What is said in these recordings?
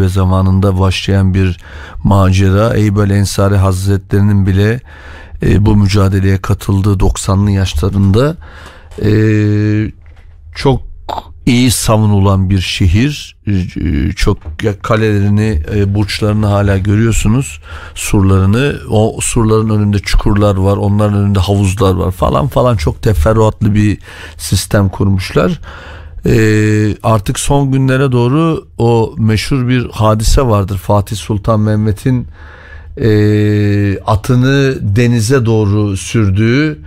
ve zamanında başlayan bir macera Eybel Ensari Hazretleri'nin bile e, bu mücadeleye katıldığı 90'lı yaşlarında e, çok iyi savunulan bir şehir. E, çok kalelerini, e, burçlarını hala görüyorsunuz. Surlarını. O surların önünde çukurlar var. Onların önünde havuzlar var falan falan. Çok teferruatlı bir sistem kurmuşlar. Ee, artık son günlere doğru o meşhur bir hadise vardır. Fatih Sultan Mehmet'in e, atını denize doğru sürdüğü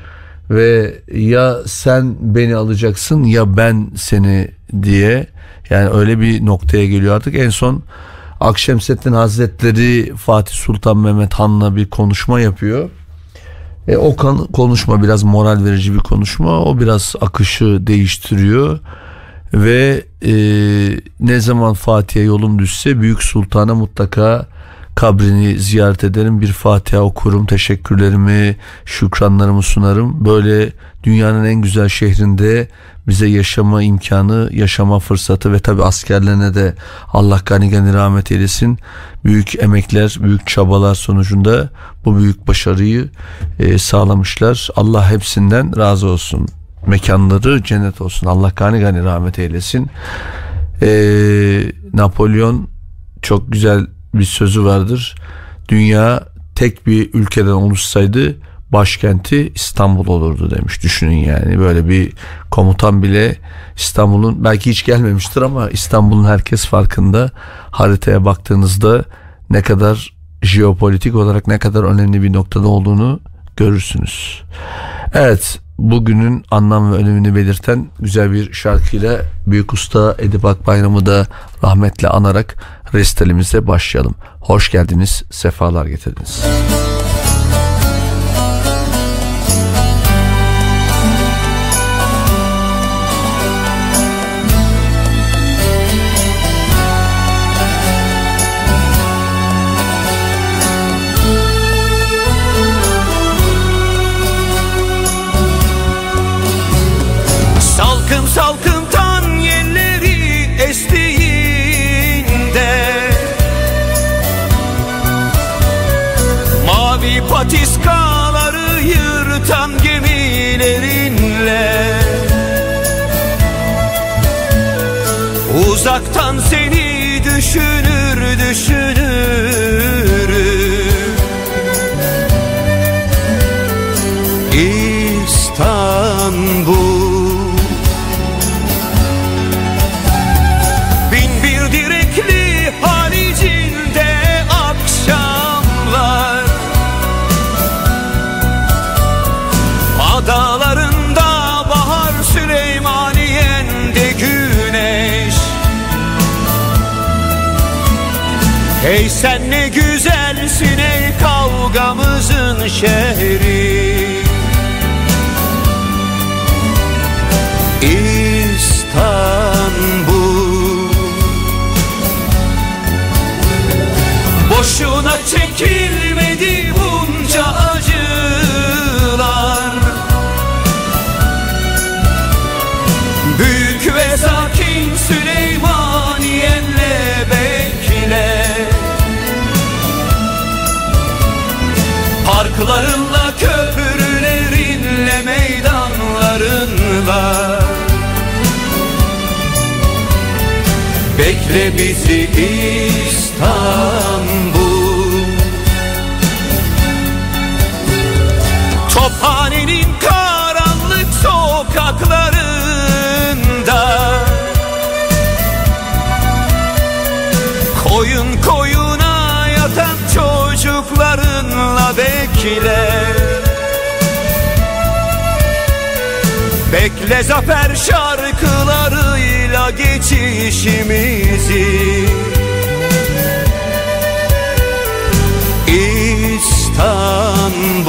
ve ya sen beni alacaksın ya ben seni diye yani öyle bir noktaya geliyor artık en son Akşemseddin Hazretleri Fatih Sultan Mehmet Han'la bir konuşma yapıyor. E, o konuşma biraz moral verici bir konuşma. O biraz akışı değiştiriyor ve e, ne zaman Fatih'e yolum düşse Büyük Sultan'a mutlaka kabrini ziyaret ederim. Bir Fatiha okurum. Teşekkürlerimi, şükranlarımı sunarım. Böyle dünyanın en güzel şehrinde bize yaşama imkanı, yaşama fırsatı ve tabi askerlerine de Allah gani gani rahmet eylesin. Büyük emekler, büyük çabalar sonucunda bu büyük başarıyı e, sağlamışlar. Allah hepsinden razı olsun. Mekanları cennet olsun. Allah gani gani rahmet eylesin. E, Napolyon çok güzel bir sözü vardır. Dünya tek bir ülkeden oluşsaydı başkenti İstanbul olurdu demiş. Düşünün yani böyle bir komutan bile İstanbul'un belki hiç gelmemiştir ama İstanbul'un herkes farkında. Haritaya baktığınızda ne kadar jeopolitik olarak ne kadar önemli bir noktada olduğunu görürsünüz. Evet bugünün anlam ve önemini belirten güzel bir şarkıyla Büyük Usta Edip Akbayram'ı da rahmetle anarak restalimize başlayalım. Hoş geldiniz, sefalar getirdiniz. Müzik Ey sen ne güzelsin ey kavgamızın şehri. İstanbul. Boşuna çekilmedi Bekle bizi İstanbul. Tophanenin karanlık sokaklarında Koyun koyuna yatan çocuklarınla bekle. Bekle zafer geçişimizi İstanbul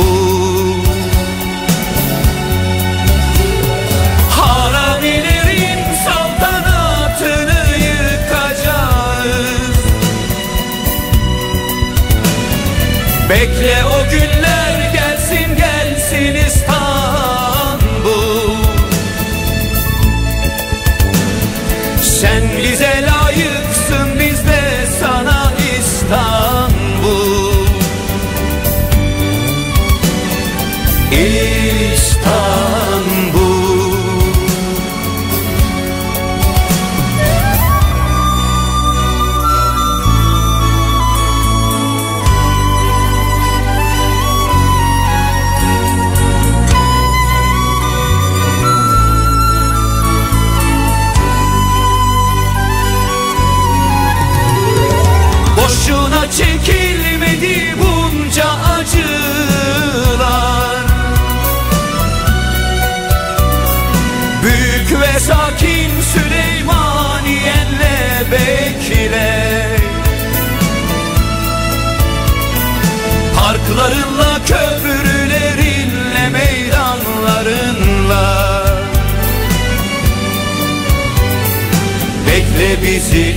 bizi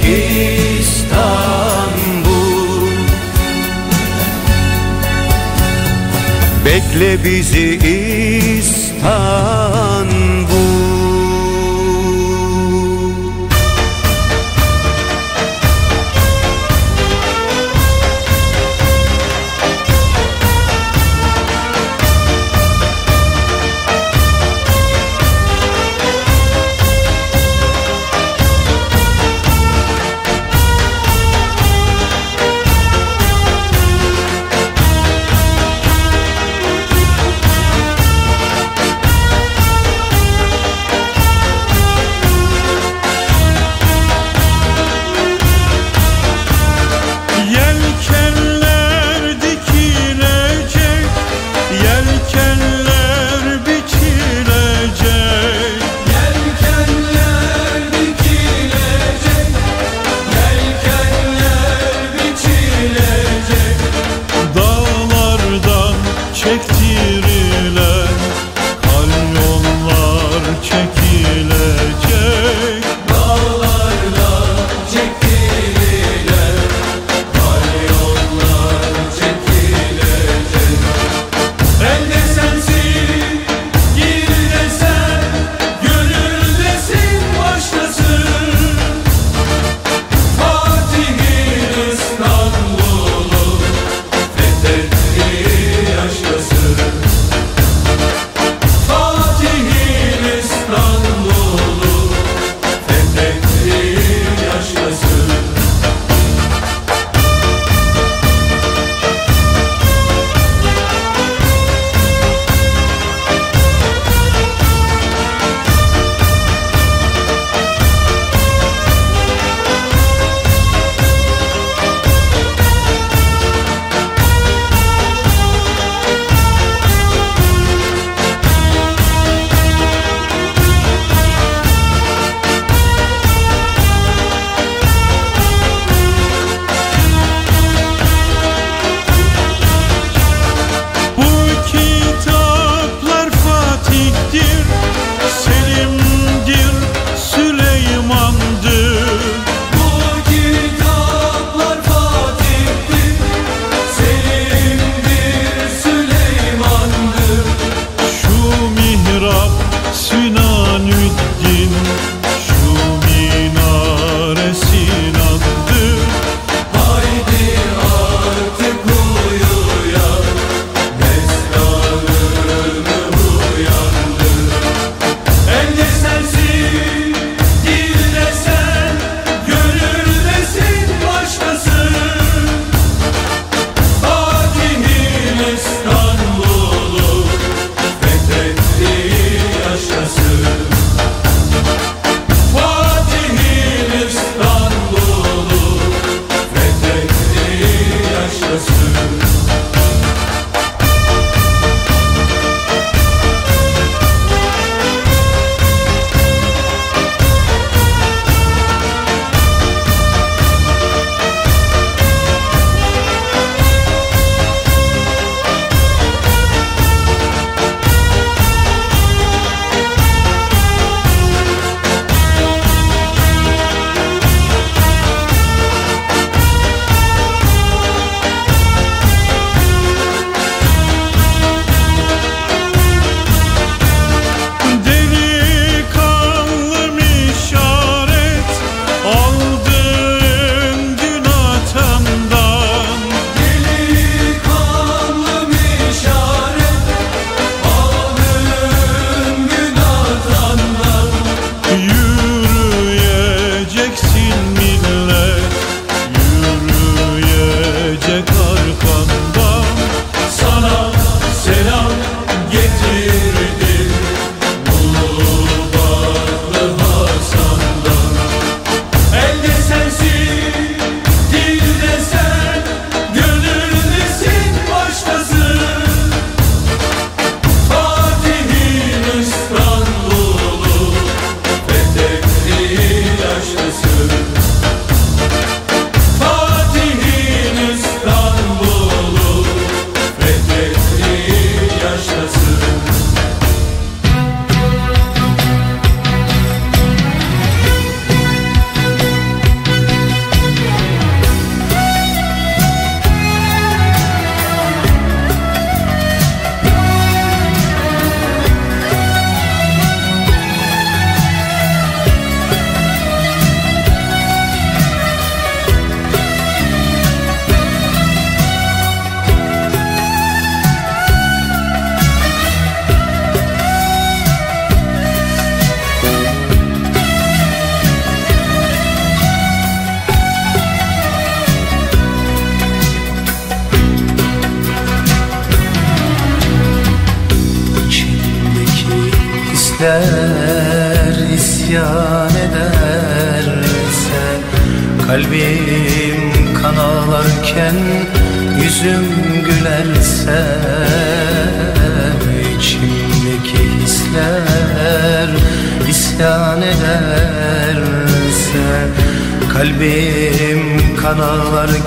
İstanbul. Bekle bizi İstanbul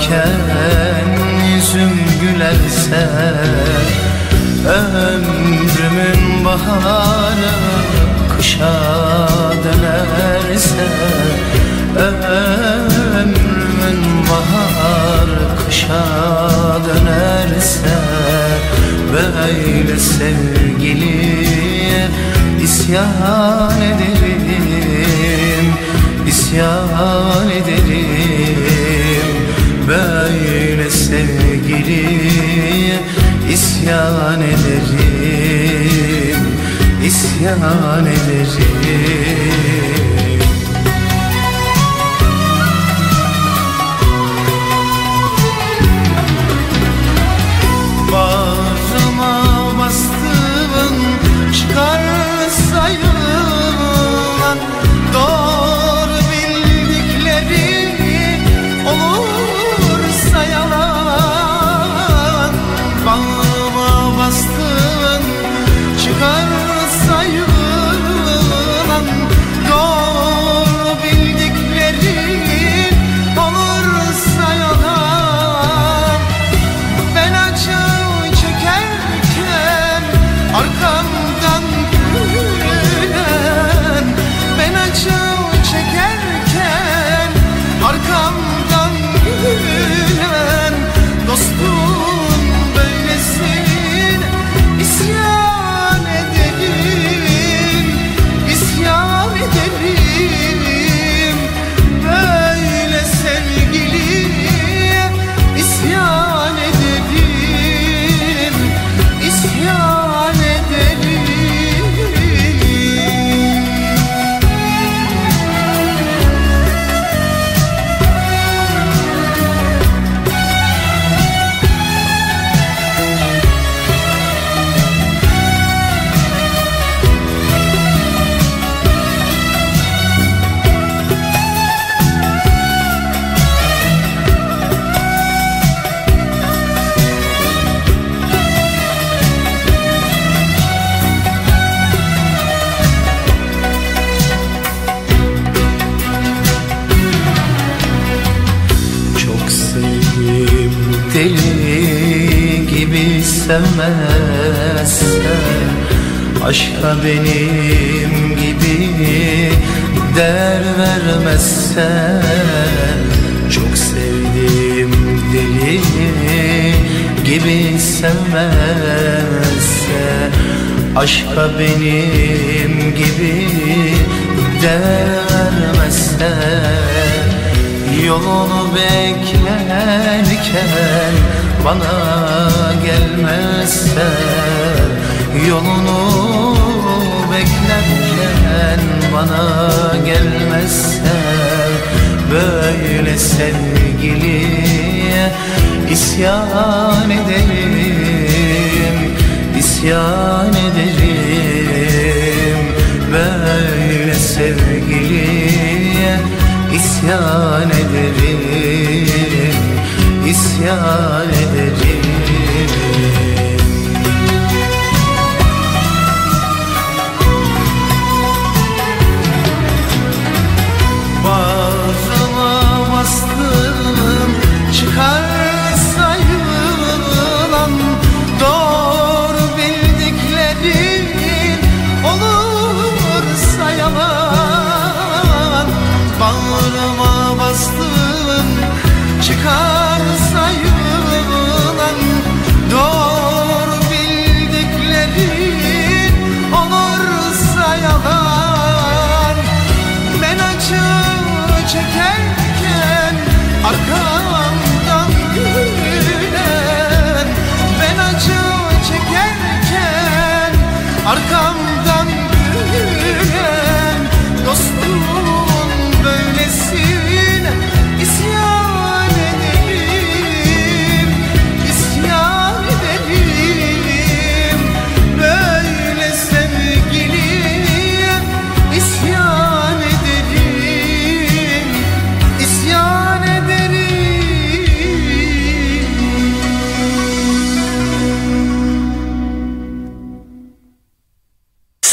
ağlarken yüzüm gülerse Ömrümün baharı kışa dönerse Ömrümün baharı kışa dönerse Böyle sevgiliye isyan ederim isyan ederim sevgiliye isyan ederim isyan ederim Aşka benim gibi değer vermezse Çok sevdim deli gibi sevmezse Aşka benim gibi değer vermezse Yolunu beklerken bana gelmezse Yolunu beklerken bana gelmezse Böyle sevgiliye isyan ederim isyan ederim. Böyle sevgiliye isyan ederim isyan ederim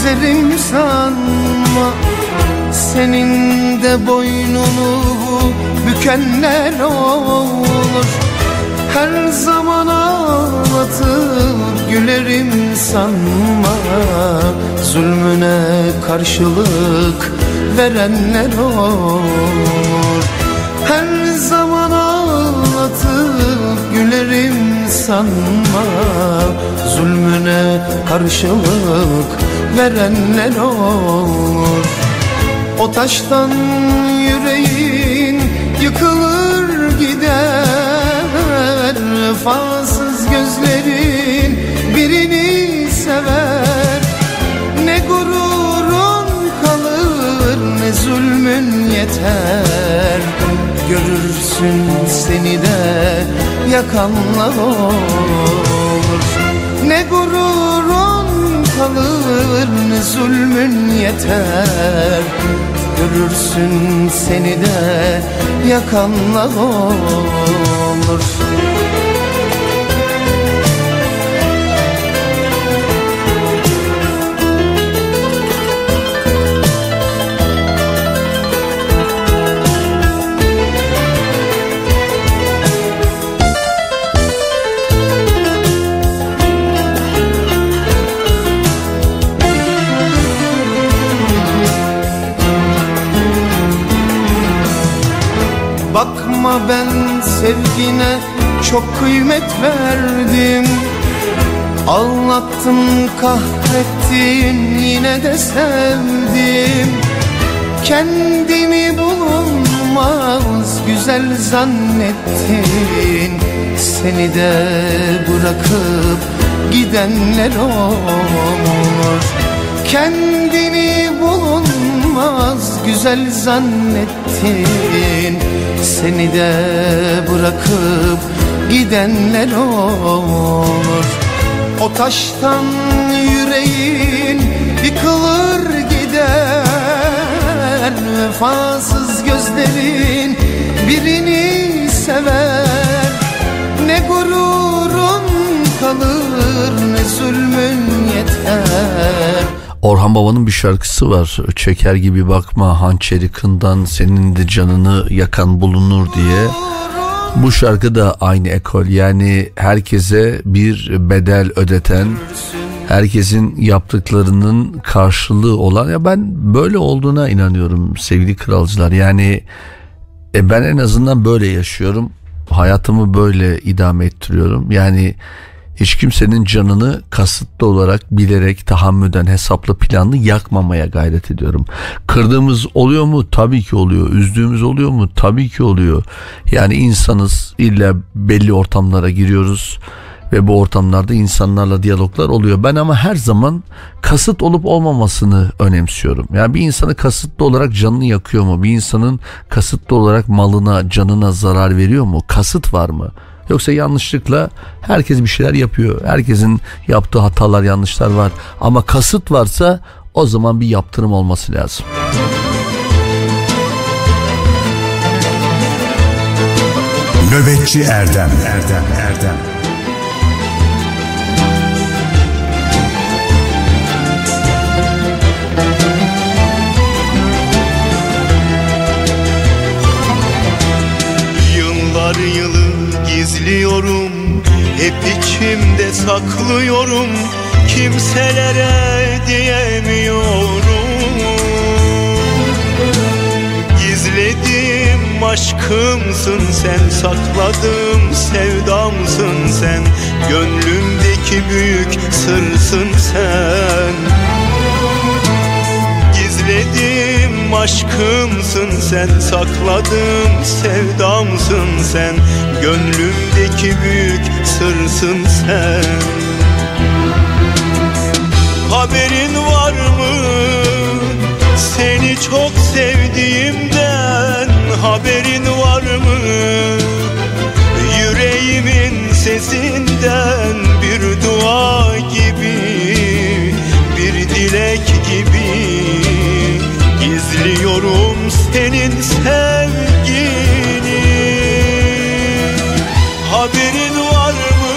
Gezerim sanma. Senin de boynunu bükenler olur. Her zaman ağlatıp gülerim sanma. Zulmüne karşılık verenler olur. Her zaman ağlatıp gülerim sanma. Zulmüne karşılık verenler olur. O taştan yüreğin yıkılır gider. Vefasız gözlerin birini sever. Ne gururun kalır ne zulmün yeter. Görürsün seni de yakanlar olur. Ne gururun kalır ne zulmün yeter. Görürsün seni de yakanlar olur zannettin? Seni de bırakıp gidenler olur Kendini bulunmaz güzel zannettin? Seni de bırakıp gidenler olur O taştan yüreğin yıkılır gider Vefasız gözlerin birini sever Ne gururun kalır ne zulmün yeter Orhan Baba'nın bir şarkısı var. Çeker gibi bakma hançeri kından senin de canını yakan bulunur diye. Bu şarkı da aynı ekol yani herkese bir bedel ödeten herkesin yaptıklarının karşılığı olan ya ben böyle olduğuna inanıyorum sevgili kralcılar yani e ben en azından böyle yaşıyorum hayatımı böyle idame ettiriyorum yani hiç kimsenin canını kasıtlı olarak bilerek tahammüden hesaplı planlı yakmamaya gayret ediyorum. Kırdığımız oluyor mu? Tabii ki oluyor. Üzdüğümüz oluyor mu? Tabii ki oluyor. Yani insanız illa belli ortamlara giriyoruz ve bu ortamlarda insanlarla diyaloglar oluyor. Ben ama her zaman kasıt olup olmamasını önemsiyorum. Yani bir insanı kasıtlı olarak canını yakıyor mu? Bir insanın kasıtlı olarak malına, canına zarar veriyor mu? Kasıt var mı? Yoksa yanlışlıkla herkes bir şeyler yapıyor. Herkesin yaptığı hatalar, yanlışlar var. Ama kasıt varsa o zaman bir yaptırım olması lazım. Nöbetçi Erdem Erdem Erdem Yıllar yılı gizliyorum. Hep içimde saklıyorum. Kimselere diyemiyorum. Gizledim aşkımsın sen Sakladım sevdamsın sen. Gönlümdeki büyük sırsın sen aşkımsın sen sakladığım sevdamsın sen. Gönlümdeki büyük sırsın sen. Haberin var mı? Seni çok sevdiğimden Haberin var mı? Yüreğimin sesinden Bir dua gibi bir dilek gibi Gizliyorum senin sevgini. Haberin var mı?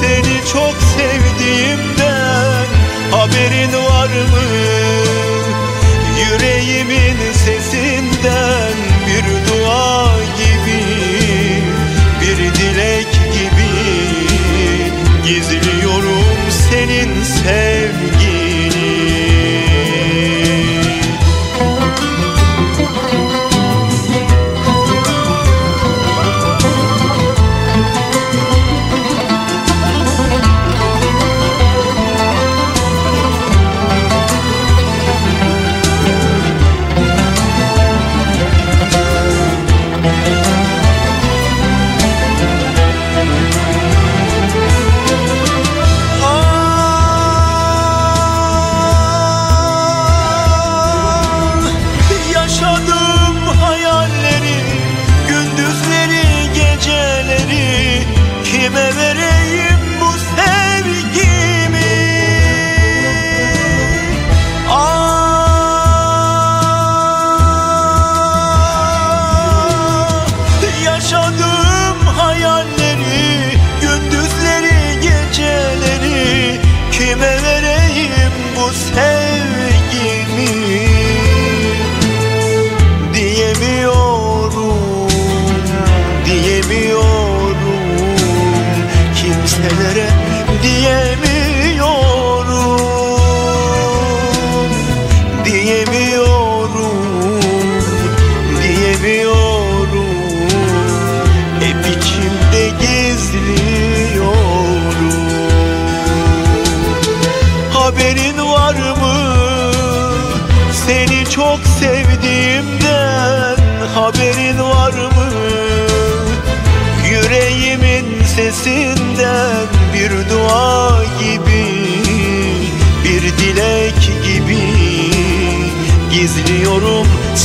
Seni çok sevdiğimden Haberin var mı? Yüreğimin sesinden Bir dua gibi bir dilek gibi Gizliyorum senin sevgini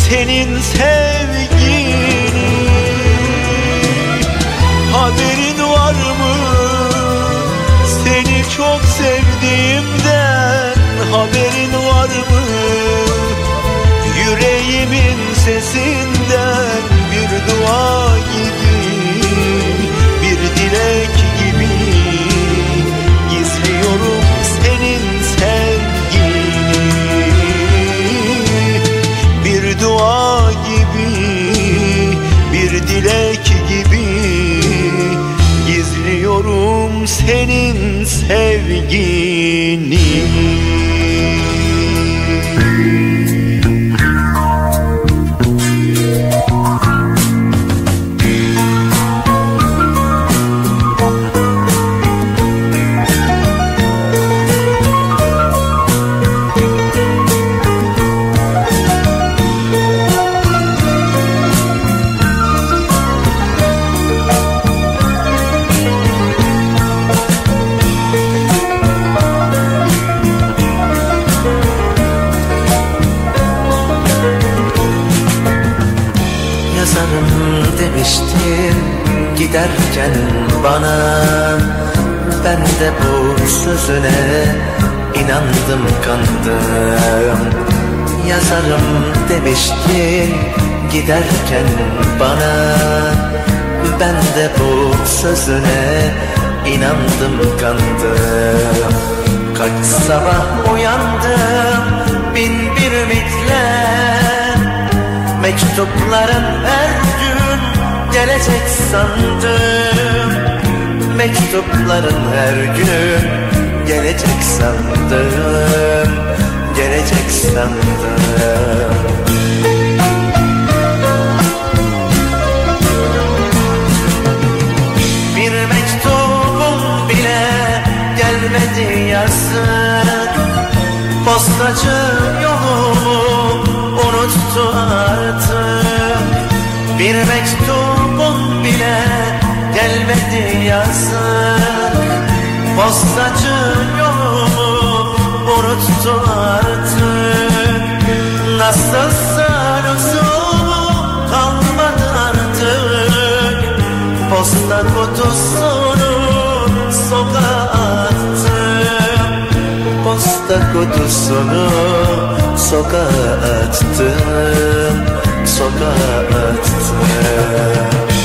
senin senin sevgini giderken bana. Ben de bu sözüne inandım kandım. Yazarım demiştin giderken bana. Ben de bu sözüne inandım kandım. Kaç sabah uyandım bin bir ümitle. Mektupların her gün gelecek sandım. Mektupların her gün gelecek sandım. Gelecek sandım. Bir mektubun bile gelmedi yazık. Postacı yolumu artık Bir mektubun bile gelmedi yazık Postacı yolumu unuttu artık. Nasılsa lüzumu kalmadı artık. Posta kutusunu sokağa attım. Posta kutusunu sokağa attım Sokağa attım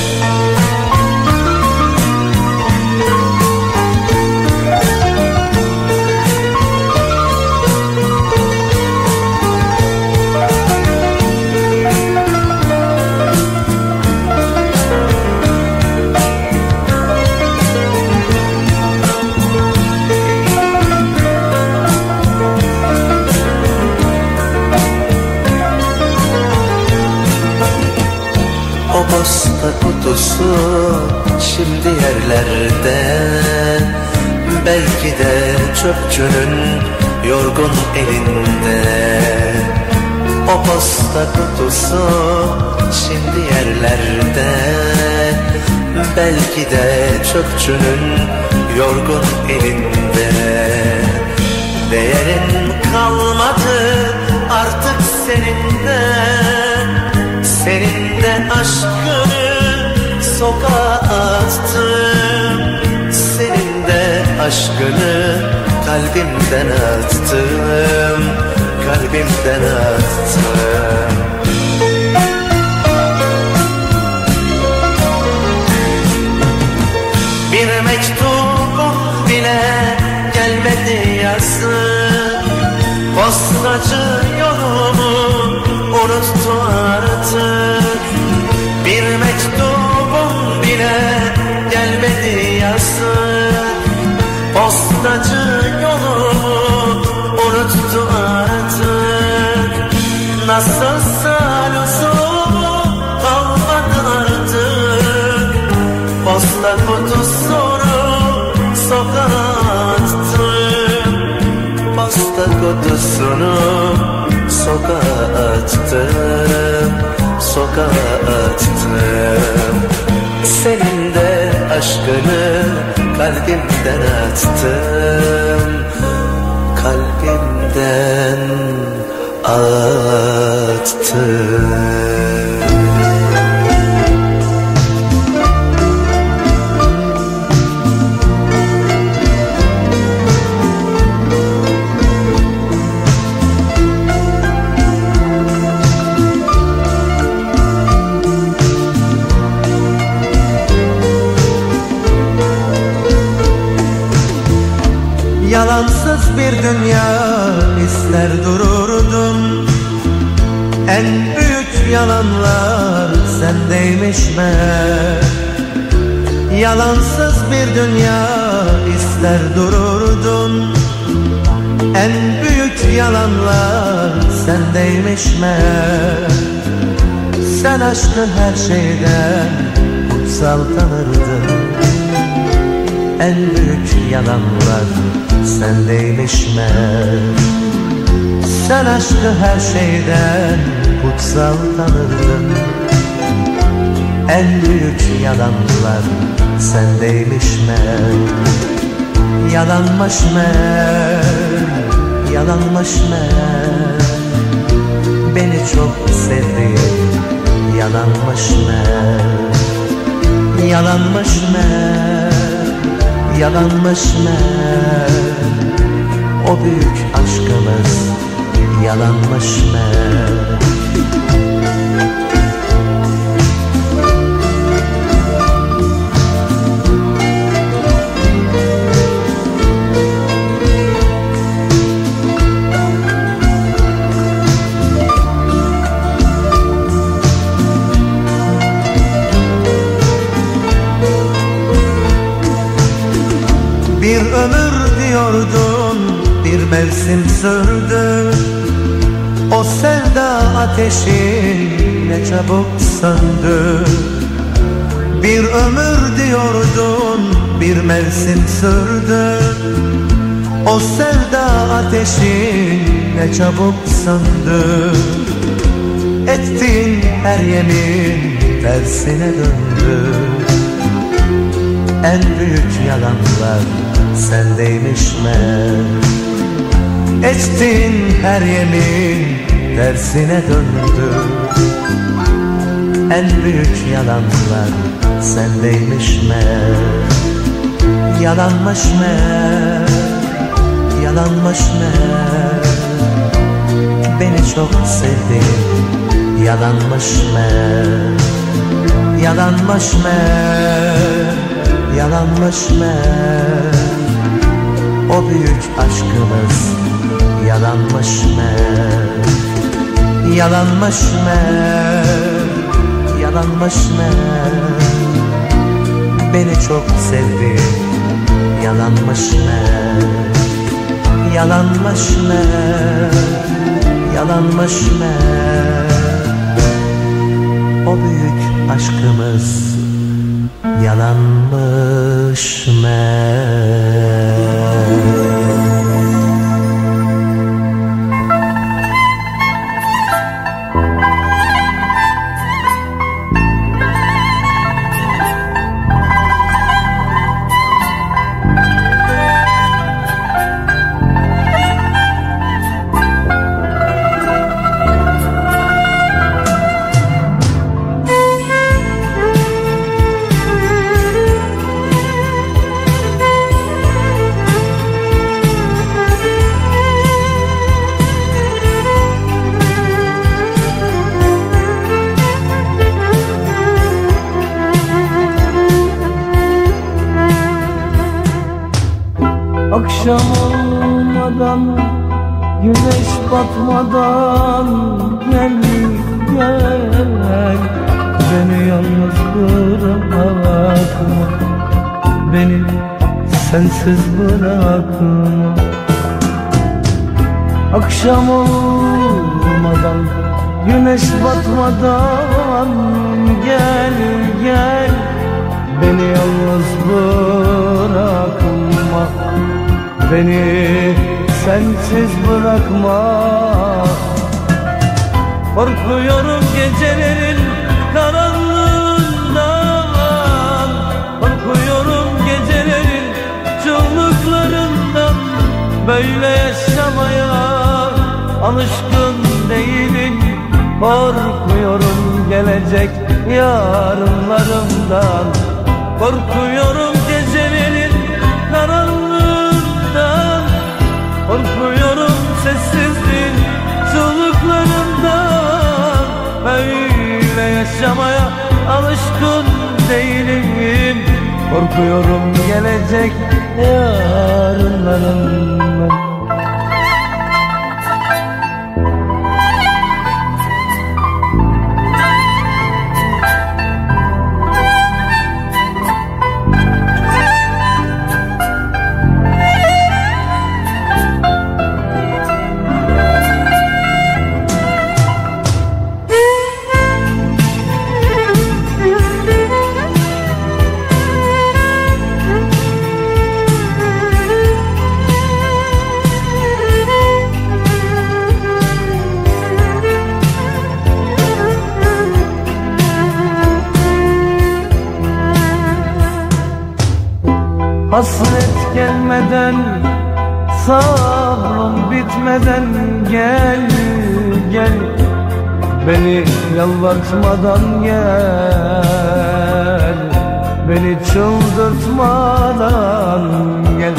kutusu şimdi yerlerde. Belki de çöpçünün yorgun elinde. O posta kutusu şimdi yerlerde. Belki de çöpçünün yorgun elinde. Değerin kalmadı artık seninle. Senin de aşkını sokağa attım. Senin de aşkını kalbimden attım. Kalbimden attım. Bir mektubun bile gelmedi yazık Postacı yolumu unuttu artık. Bir mektubun bile gelmedi yazık Postacı yolumu unuttu artık. Nasılsa lüzumu kalmadı artık. Posta kutusunu sokağa attım. Posta kutusunu sokağa attım. Sokağa attım Senin de aşkını kalbimden attım. Kalbimden attım Yalansız bir dünya ister dururdum En büyük yalanlar sendeymiş meğer Yalansız bir dünya ister dururdum En büyük yalanlar sendeymiş meğer Sen aşkı her şeyden kutsal tanırdın. En büyük yalanlar sendeymiş meğer Sen aşkı her şeyden kutsal tanırdın En büyük yalanlar sendeymiş meğer Yalanmış meğer, yalanmış meğer Beni çok sevdiğin yalanmış meğer Yalanmış meğer yalanmış meğer O büyük aşkımız yalanmış meğer bir mevsim sürdü O sevda ateşi ne çabuk söndü. Bir ömür diyordun bir mevsim sürdü. O sevda ateşi ne çabuk söndü. Ettiğin her yemin tersine döndü. En büyük yalanlar sendeymiş meğer Ettiğin her yemin tersine döndü. En büyük yalanlar sendeymiş meğer Yalanmış meğer Yalanmış meğer Beni çok sevdin Yalanmış meğer Yalanmış meğer Yalanmış meğer O büyük aşkımız Yalanmış meğer Yalanmış meğer Yalanmış meğer Beni çok sevdin Yalanmış meğer Yalanmış meğer Yalanmış meğer O büyük aşkımız Yalanmış meğer Akşam olmadan Güneş batmadan Gel gel. Beni yalnız bırakma Beni sensiz bırakma. Akşam olmadan Güneş batmadan Gel gel. Beni yalnız bırakma Beni sensiz bırakma. Korkuyorum gecelerin karanlığından Korkuyorum gecelerin çığlıklarından. Böyle yaşamaya alışkın değilim. Korkuyorum gelecek yarınlarımdan. Korkuyorum alışkın değilim. Korkuyorum gelecek yarınlarımdan Sabrım bitmeden Gel gel. Beni yalvartmadan gel. Beni çıldırtmadan gel.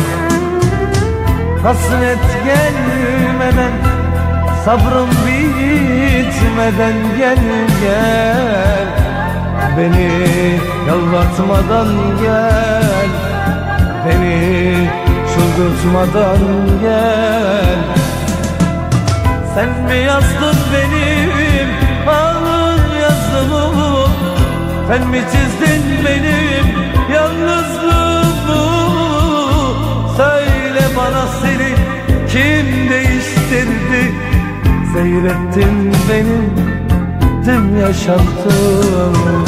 Hasret gelmeden Sabrım bitmeden gel gel. Beni yalvartmadan gel. Beni çıldırtmadan gel. Sen mi yazdın benim alın yazımı? Sen mi çizdin benim yalnızlığımı? Söyle bana seni kim değiştirdi? Seyrettin benim tüm yaşantımı.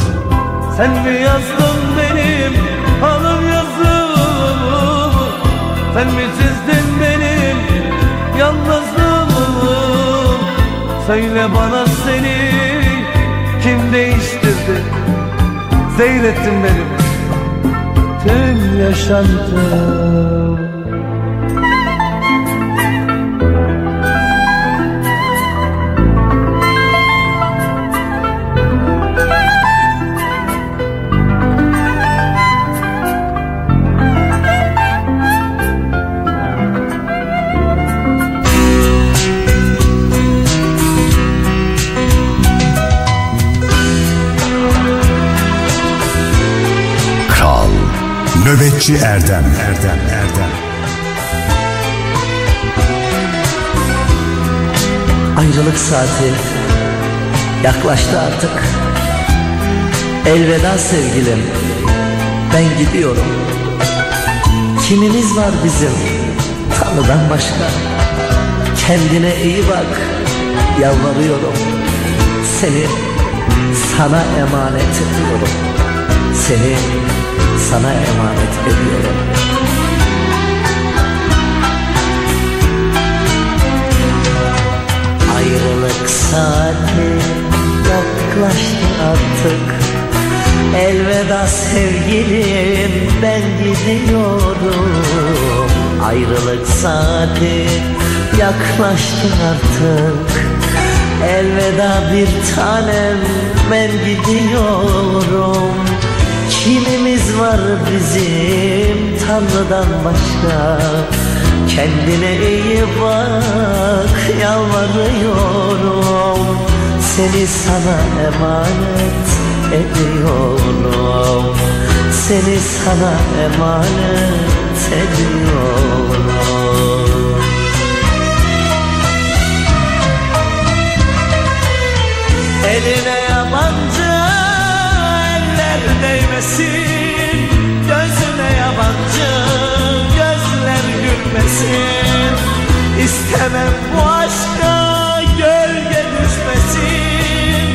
Sen mi yazdın benim Sen mi çizdin benim yalnızlığımı Söyle bana seni. Değiştirdi? Seyrettin benim tüm yaşantım Nöbetçi Erdem. Erdem Erdem. Ayrılık saati yaklaştı artık. Elveda sevgilim ben gidiyorum. Kimimiz var bizim Tanrı'dan başka? Kendine iyi bak Yalvarıyorum. Seni sana emanet ediyorum. Seni sana emanet ediyorum. Ayrılık saati yaklaştı artık. Elveda sevgilim ben gidiyorum Ayrılık saati yaklaştı artık. Elveda bir tanem ben gidiyorum Kimimiz var bizim Tanrı'dan başka. Kendine iyi bak yalvarıyorum. Seni sana emanet ediyorum. Seni sana emanet ediyorum. Eline eller değmesin Gözüne yabancı gözler gülmesin. İstemem bu aşka gölge düşmesin.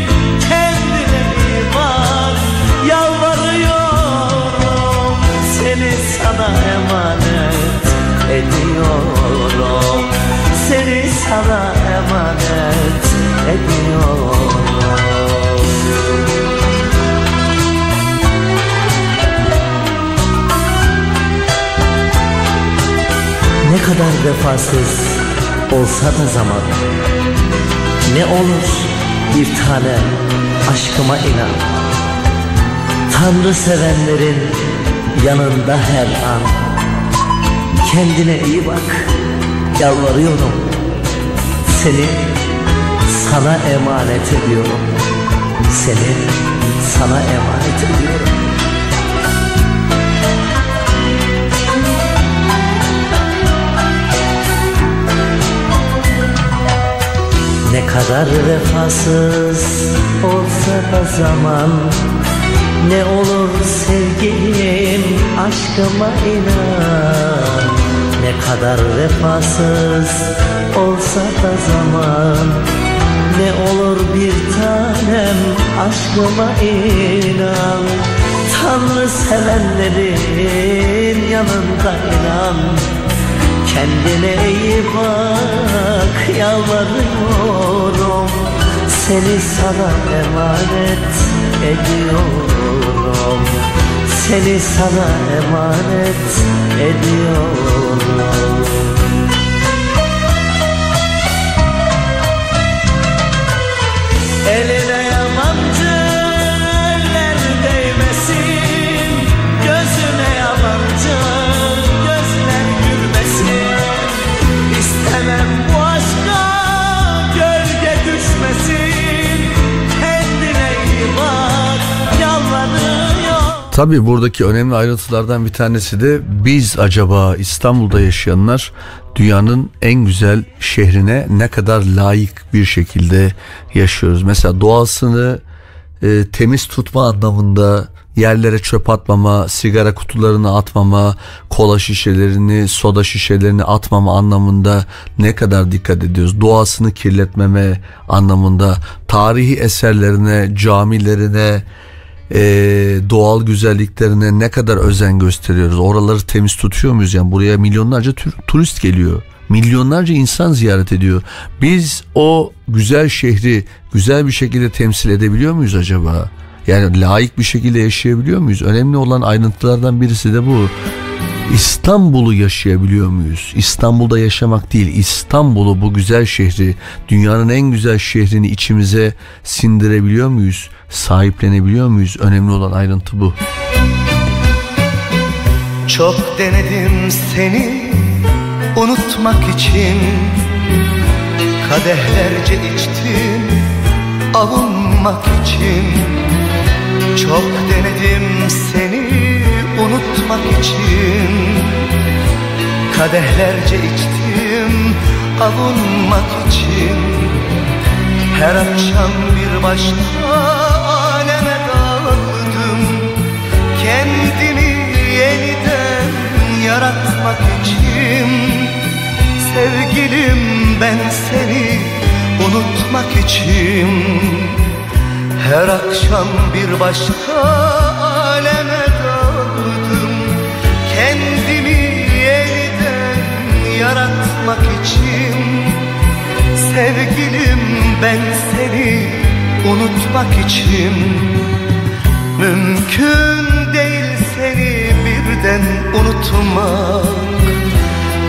Kendine iyi bak yalvarıyorum. Seni sana emanet ediyorum. Seni sana emanet ediyorum Ne kadar vefasız olsa da zaman Ne olur bir tane aşkıma inan. Tanrı sevenlerin yanında her an. Kendine iyi bak yalvarıyorum. Seni sana emanet ediyorum. Seni sana emanet ediyorum Ne kadar vefasız olsa da zaman Ne olur sevgilim aşkıma inan. Ne kadar vefasız olsa da zaman Ne olur bir tanem aşkıma inan. Tanrı sevenlerin yanında inan Kendine iyi bak yalvarıyorum. Seni sana emanet ediyorum. Seni sana emanet ediyorum Tabii buradaki önemli ayrıntılardan bir tanesi de biz acaba İstanbul'da yaşayanlar dünyanın en güzel şehrine ne kadar layık bir şekilde yaşıyoruz. Mesela doğasını e, temiz tutma anlamında yerlere çöp atmama, sigara kutularını atmama, kola şişelerini, soda şişelerini atmama anlamında ne kadar dikkat ediyoruz. Doğasını kirletmeme anlamında, tarihi eserlerine, camilerine, e, doğal güzelliklerine ne kadar özen gösteriyoruz. Oraları temiz tutuyor muyuz? Yani buraya milyonlarca turist geliyor. Milyonlarca insan ziyaret ediyor. Biz o güzel şehri güzel bir şekilde temsil edebiliyor muyuz acaba? Yani layık bir şekilde yaşayabiliyor muyuz? Önemli olan ayrıntılardan birisi de bu. İstanbul'u yaşayabiliyor muyuz? İstanbul'da yaşamak değil, İstanbul'u bu güzel şehri, dünyanın en güzel şehrini içimize sindirebiliyor muyuz? Sahiplenebiliyor muyuz? Önemli olan ayrıntı bu. Çok denedim seni unutmak için Kadehlerce içtim avunmak için Çok denedim seni unutmak için Kadehlerce içtim avunmak için. Her akşam bir başka aleme daldım Kendimi yeniden yaratmak için. Sevgilim ben seni unutmak için. Her akşam bir başka yaratmak için. Sevgilim ben seni unutmak için. Mümkün değil seni birden unutmak.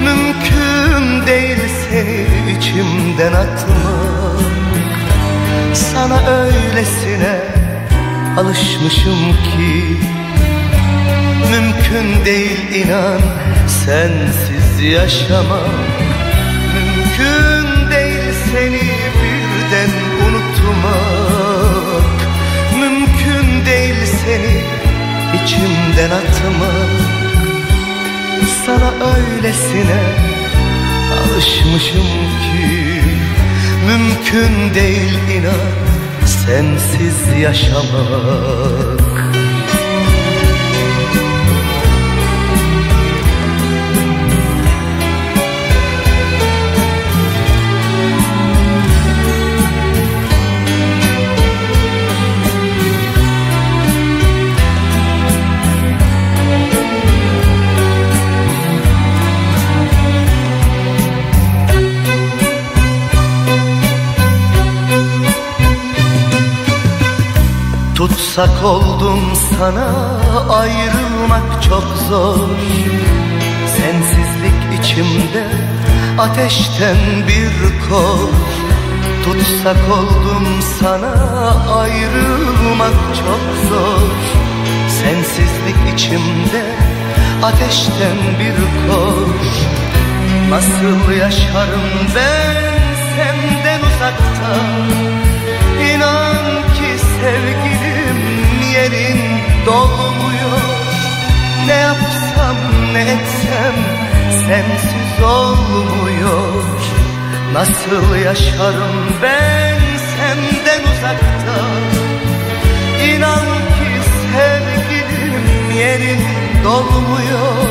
Mümkün değil seni içimden atmak. Sana öylesine alışmışım ki. Mümkün değil inan sensiz yaşamak içimden atmak Sana öylesine alışmışım ki Mümkün değil inan sensiz yaşamak Tutsak oldum sana ayrılmak çok zor. Sensizlik içimde ateşten bir kor. Tutsak oldum sana ayrılmak çok zor. Sensizlik içimde ateşten bir kor. Nasıl yaşarım ben senden uzakta İnan ki sevgilim yerin dolmuyor. Ne yapsam ne etsem sensiz olmuyor. Nasıl yaşarım ben senden uzakta? İnan ki sevgilim yerin dolmuyor.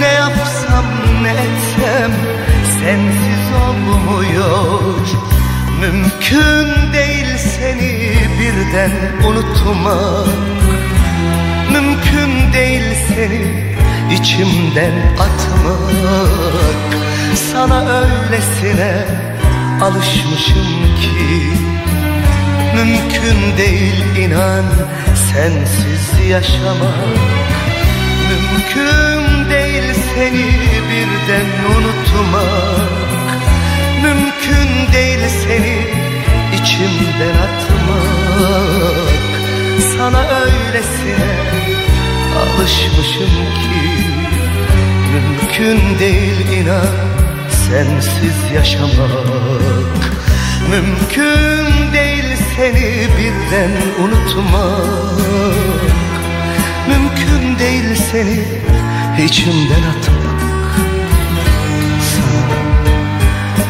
Ne yapsam ne etsem sensiz olmuyor Mümkün değil seni birden unutmak Mümkün değil seni içimden atmak. Sana öylesine alışmışım ki. Mümkün değil inan sensiz yaşamak. Mümkün değil seni birden unutmak Mümkün değil seni içimden atmak. Sana öylesine alışmışım ki Mümkün değil inan sensiz yaşamak. Mümkün değil seni birden unutmak. Mümkün değil seni içimden atmak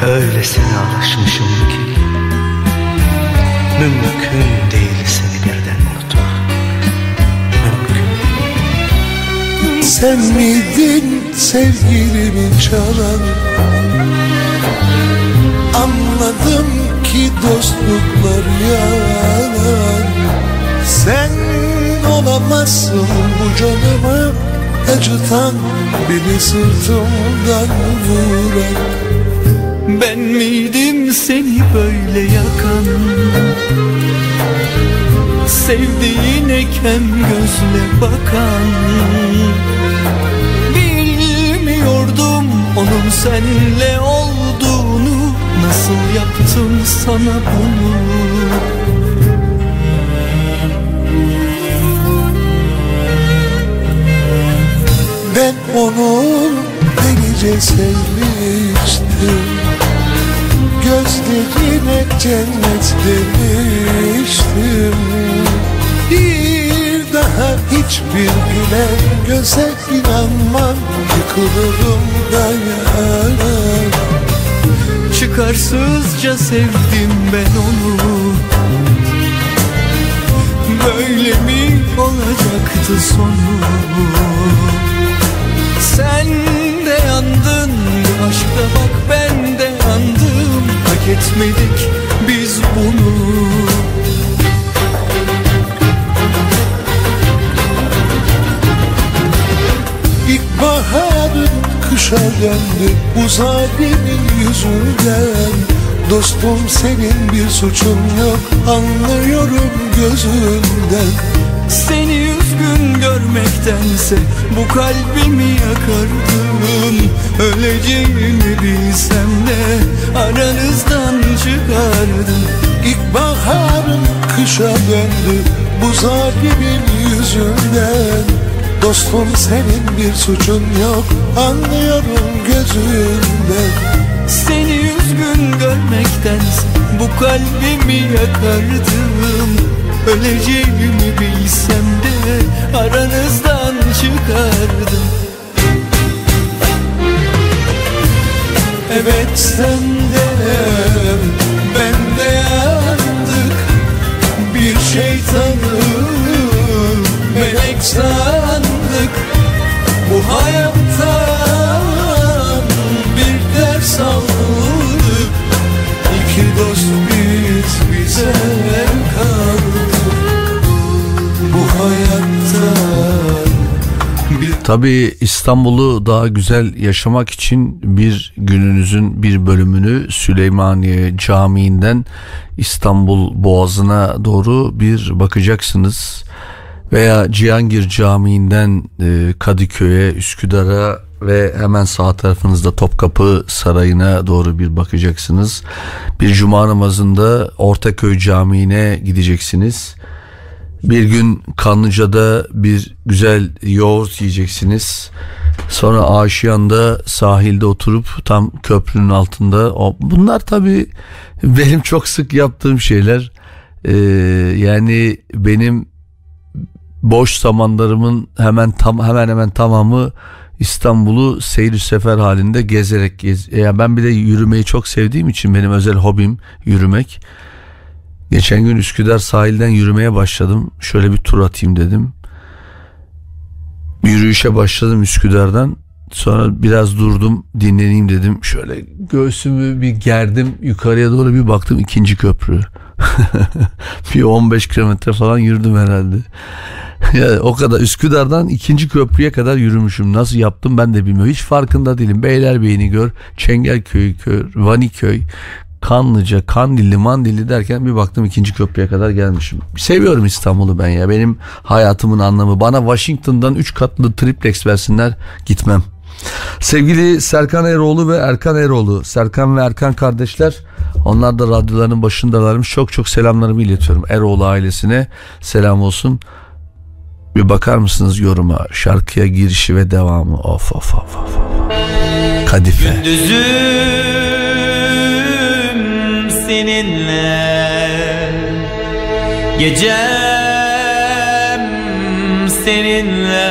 öylesine alışmışım ki Mümkün değil seni birden unutmak Mümkün. Sen miydin sevgilimi çalan Anladım ki dostluklar yalan. Sen olamazsın bu canıma acıtan Beni sırtımdan vuran Ben miydim seni böyle yakan? Sevdiğine kem gözle bakan? Bilmiyordum onun senle olduğunu. Nasıl yaptım sana bunu? Ben onu delice sevmiştim Gözlerine cennet demiştim. Bir daha hiçbir gülen göze inanmam. Yıkılırım dayanamam Çıkarsızca sevdim ben onu. Böyle mi olacaktı sonu? Sen de yandın aşkta bak ben etmedik biz bunu. İlkbaharın kışa döndü bu zalimin yüzünden. Dostum senin bir suçun yok anlıyorum gözünden. Seni üzgün görmektense bu kalbimi yakardın. Öleceğimi bilsem de aranızdan çıkardım. İlkbaharın kışa döndü bu zalimin yüzünden Dostum senin bir suçun yok anlıyorum gözünden Seni üzgün görmektense bu kalbimi yakardım Öleceğimi bilsem aranızdan çıkardım. Evet sen de ben de yandık. Bir şeytanı melek sandık Tabii İstanbul'u daha güzel yaşamak için bir gününüzün bir bölümünü Süleymaniye Camii'nden İstanbul Boğazı'na doğru bir bakacaksınız. Veya Cihangir Camii'nden e, Kadıköy'e, Üsküdar'a ve hemen sağ tarafınızda Topkapı Sarayı'na doğru bir bakacaksınız. Bir cuma namazında Ortaköy Camii'ne gideceksiniz. Bir gün Kanlıca'da bir güzel yoğurt yiyeceksiniz. Sonra Aşiyan'da sahilde oturup tam köprünün altında. Bunlar tabii benim çok sık yaptığım şeyler. Ee, yani benim boş zamanlarımın hemen tam hemen hemen tamamı İstanbul'u seyir sefer halinde gezerek gez. Yani ben bir de yürümeyi çok sevdiğim için benim özel hobim yürümek. Geçen gün Üsküdar sahilden yürümeye başladım. Şöyle bir tur atayım dedim. Yürüyüşe başladım Üsküdar'dan. Sonra biraz durdum dinleneyim dedim. Şöyle göğsümü bir gerdim yukarıya doğru bir baktım ikinci köprü. bir 15 kilometre falan yürüdüm herhalde. Ya o kadar Üsküdar'dan ikinci köprüye kadar yürümüşüm. Nasıl yaptım ben de bilmiyorum. Hiç farkında değilim. Beylerbeyi'ni gör, Çengelköy'ü gör, Vaniköy, Kanlıca, Kandilli, Mandilli derken bir baktım ikinci köprüye kadar gelmişim. Seviyorum İstanbul'u ben ya. Benim hayatımın anlamı. Bana Washington'dan 3 katlı triplex versinler gitmem. Sevgili Serkan Eroğlu ve Erkan Eroğlu. Serkan ve Erkan kardeşler. Onlar da radyoların başındalarmış. Çok çok selamlarımı iletiyorum. Eroğlu ailesine selam olsun. Bir bakar mısınız yoruma? Şarkıya girişi ve devamı. Of of of of. of. Kadife. Gündüzüm seninle. Gecem seninle.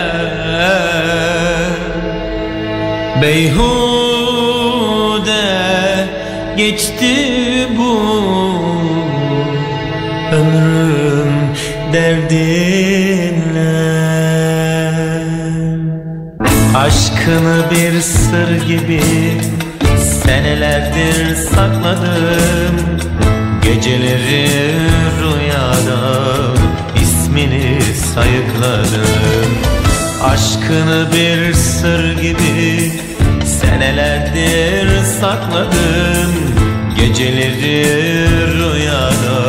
Beyhude geçti bu ömrüm derdinle. Aşkını bir sır gibi senelerdir sakladım Geceleri rüyada ismini sayıkladım. Aşkını bir sır gibi senelerdir sakladım Geceleri rüyada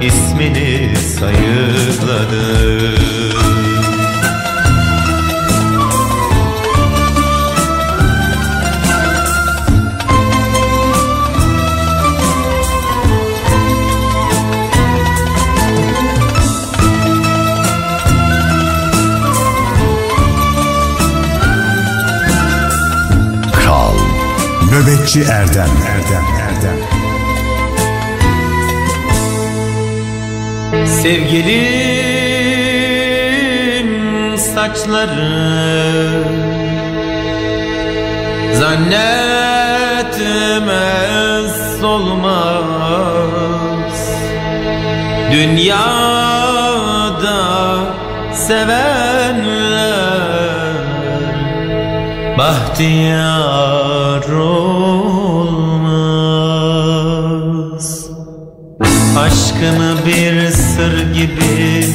ismini sayıkladım Nöbetçi Erdem. Erdem Erdem. Sevgilim saçları Zannetmez solmaz. Dünyada sevenler Bahtiyar olmaz. Aşkını bir sır gibi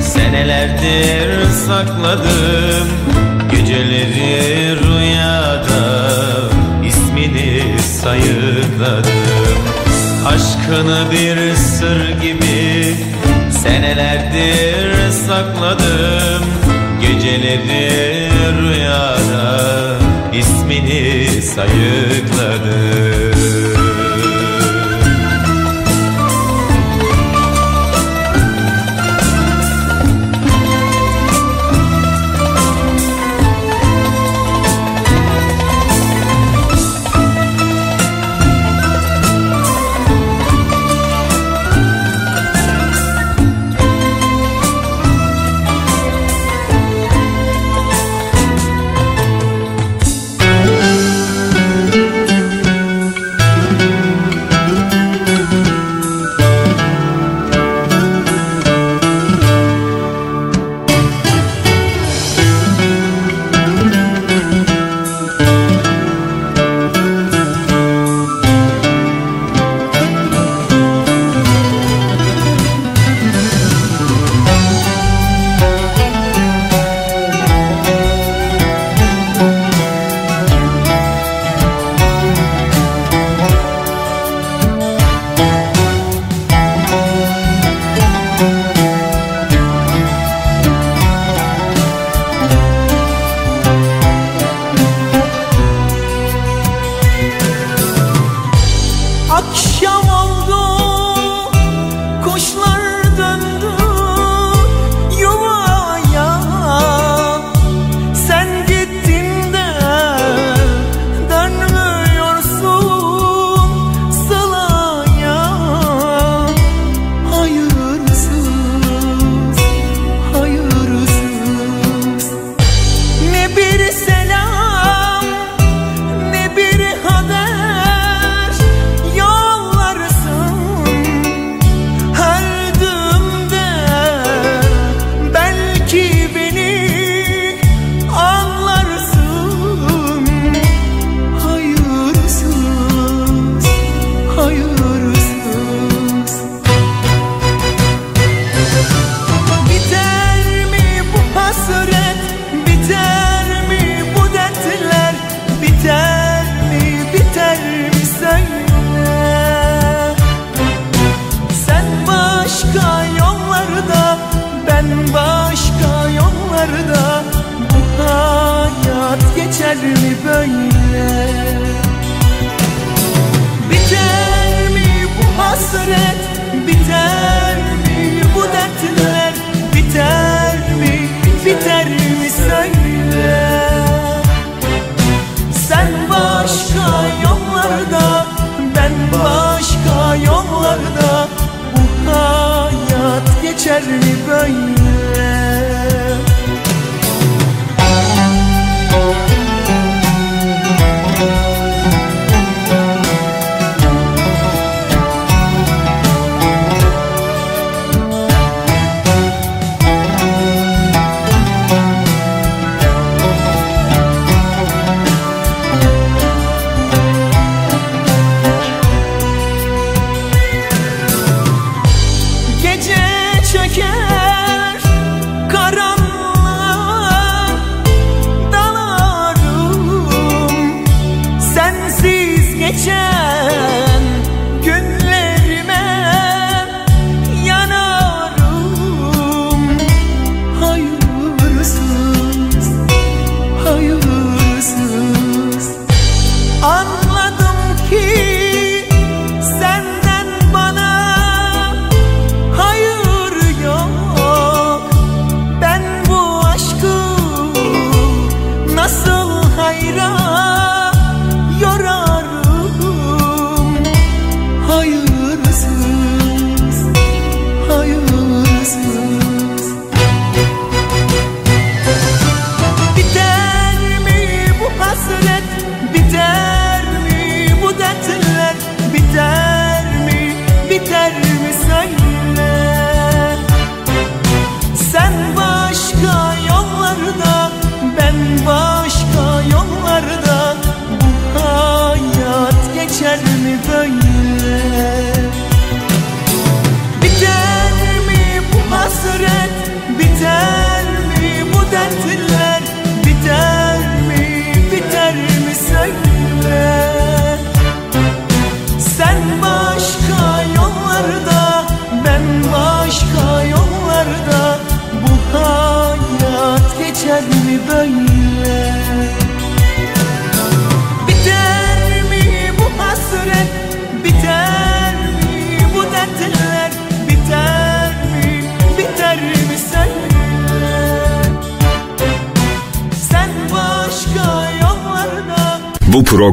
senelerdir sakladım. Geceleri rüyada ismini sayıkladım. Aşkını bir sır gibi senelerdir sakladım. Geceleri sayıkladım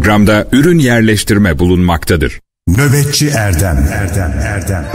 programda ürün yerleştirme bulunmaktadır. Nöbetçi Erdem Erdem Erdem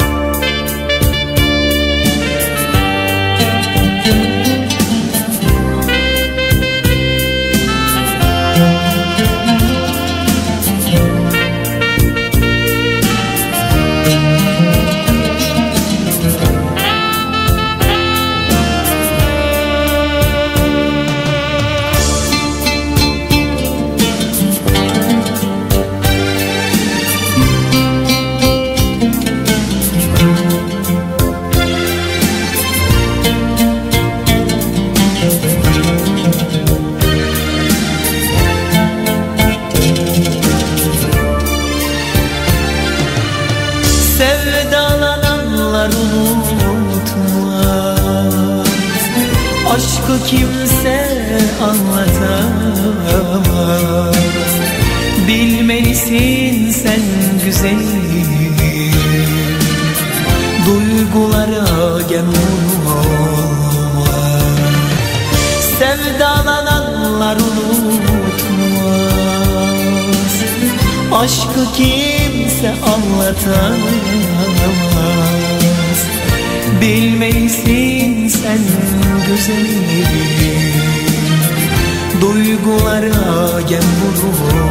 anlatamaz Bilmelisin sen güzelim Duygulara gem vurulmaz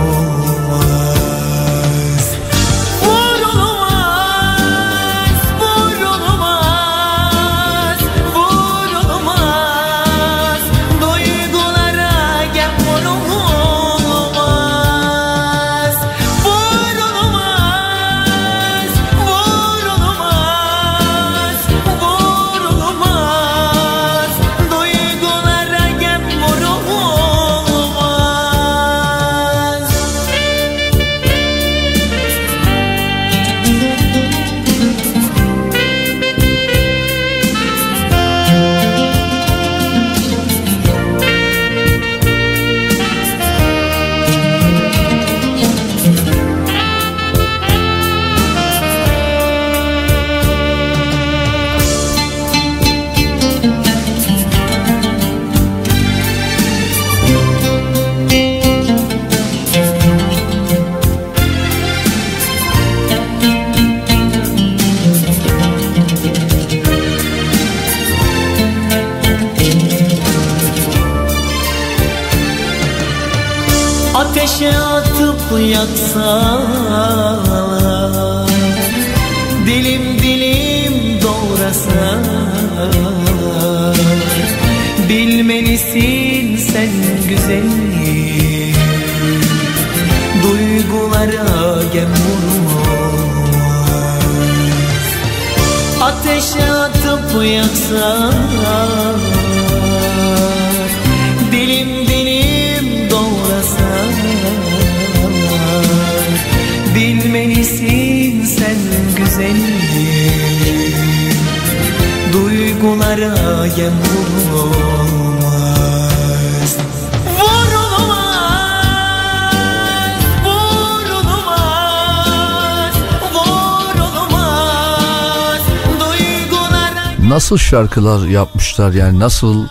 Nasıl şarkılar yapmışlar yani nasıl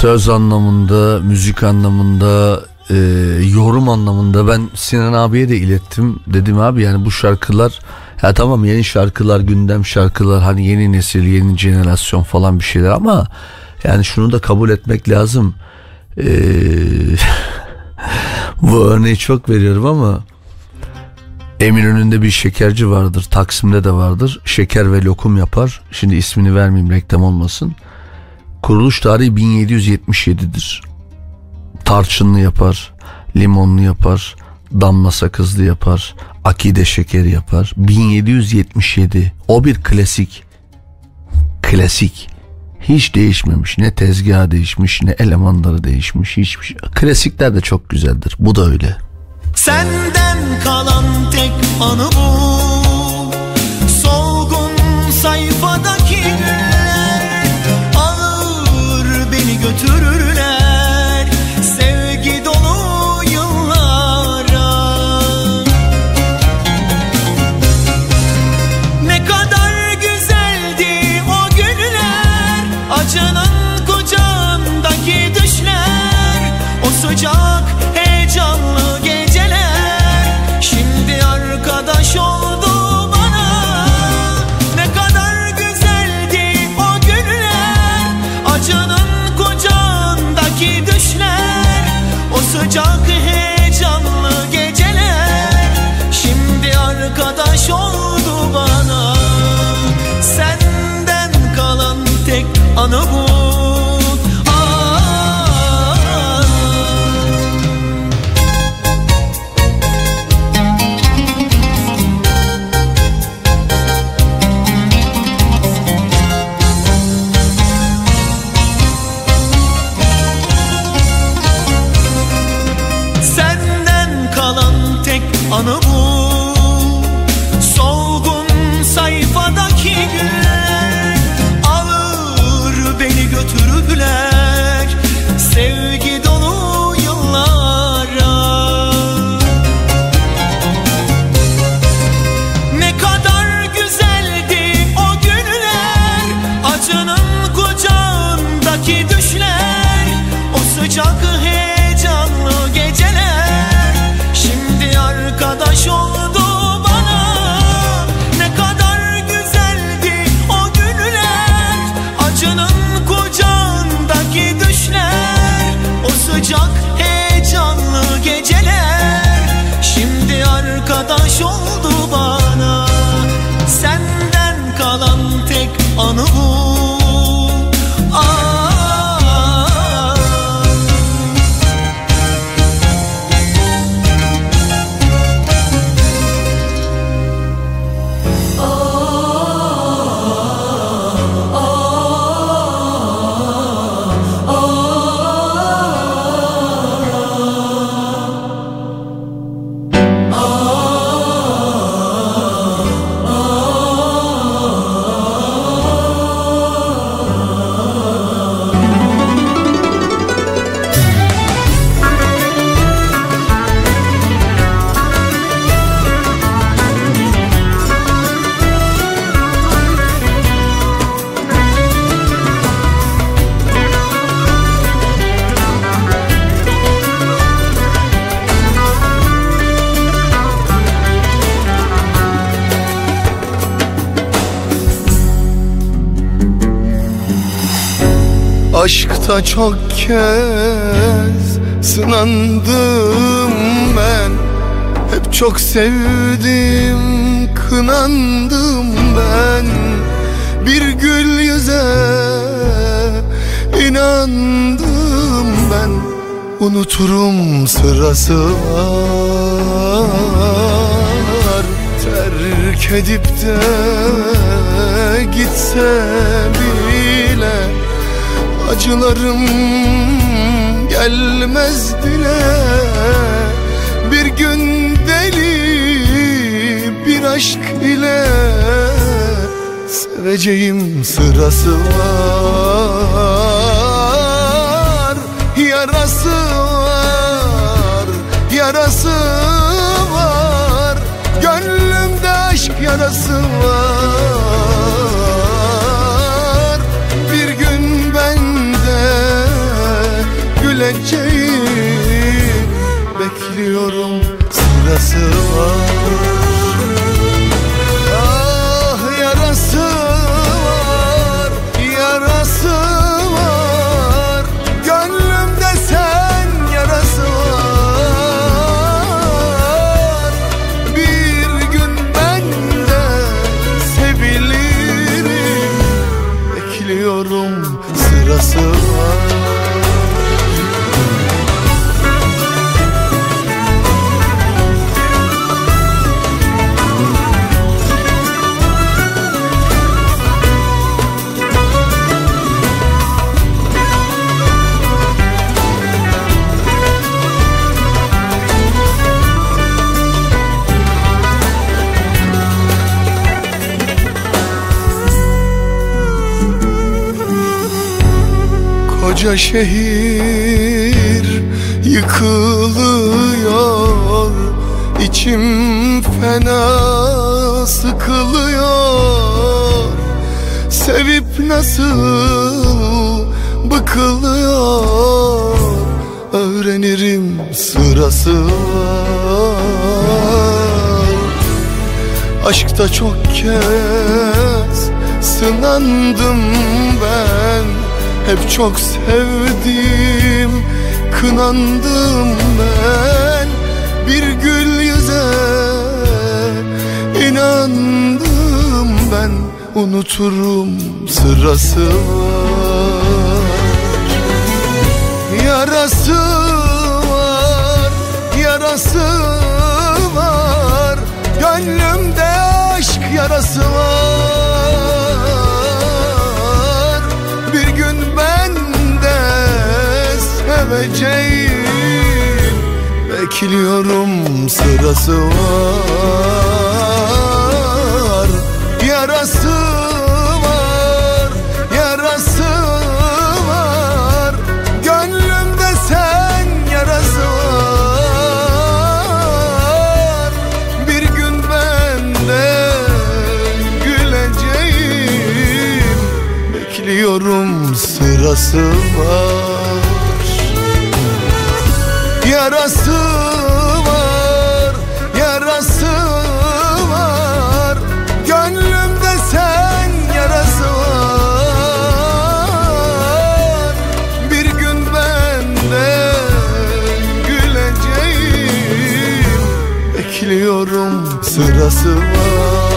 söz anlamında, müzik anlamında, e, yorum anlamında ben Sinan abiye de ilettim. Dedim abi yani bu şarkılar ya tamam yeni şarkılar, gündem şarkılar hani yeni nesil, yeni jenerasyon falan bir şeyler ama yani şunu da kabul etmek lazım. E, bu örneği çok veriyorum ama Eminönü'nde bir şekerci vardır. Taksim'de de vardır. Şeker ve lokum yapar. Şimdi ismini vermeyeyim reklam olmasın. Kuruluş tarihi 1777'dir. Tarçınlı yapar, limonlu yapar, damla sakızlı yapar, akide şekeri yapar. 1777 o bir klasik. Klasik. Hiç değişmemiş. Ne tezgah değişmiş ne elemanları değişmiş. Hiçbir şey. Klasikler de çok güzeldir. Bu da öyle. Senden kalan anı bu. Solgun sayfadaki güller Alır beni götürürler. Sevgi dolu yıllara. Ne kadar güzeldi o günler Acının kucağındaki düşler O sıcak sıcak heyecanlı geceler. Şimdi arkadaş oldu bana. Senden kalan tek anı Aşkta çok kez sınandım ben. Hep çok sevdim, kınandım ben. Bir gül yüze inandım ben. Unuturum sırası var. Terk edip de gitse bile Acılarım gelmez dile. Bir gün deli bir aşk ile Seveceğim sırası var. Yarası var Yarası var. Gönlümde aşk yarası var güleceğim Bekliyorum. Sırası var Koca şehir yıkılıyor. İçim fena sıkılıyor. Sevip nasıl bıkılıyor? Öğrenirim sırası var. Aşkta çok kez sınandım ben Hep çok sevdim, kınandım ben. Bir gül yüze inandım ben. Unuturum sırası var. Yarası var, yarası var. Gönlümde aşk yarası var seveceğim Bekliyorum sırası var. Yarası var, yarası var. Gönlümde sen yarası var. Bir gün ben de güleceğim. Bekliyorum sırası var sırası var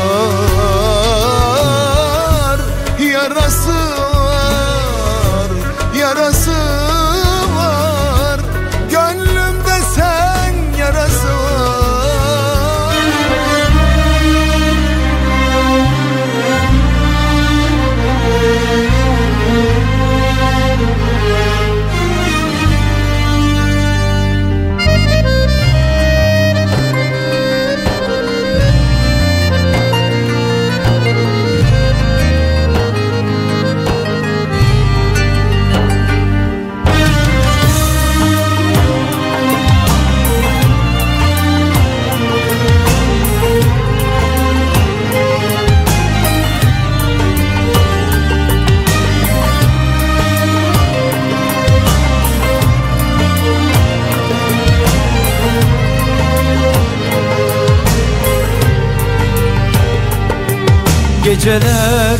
Geceler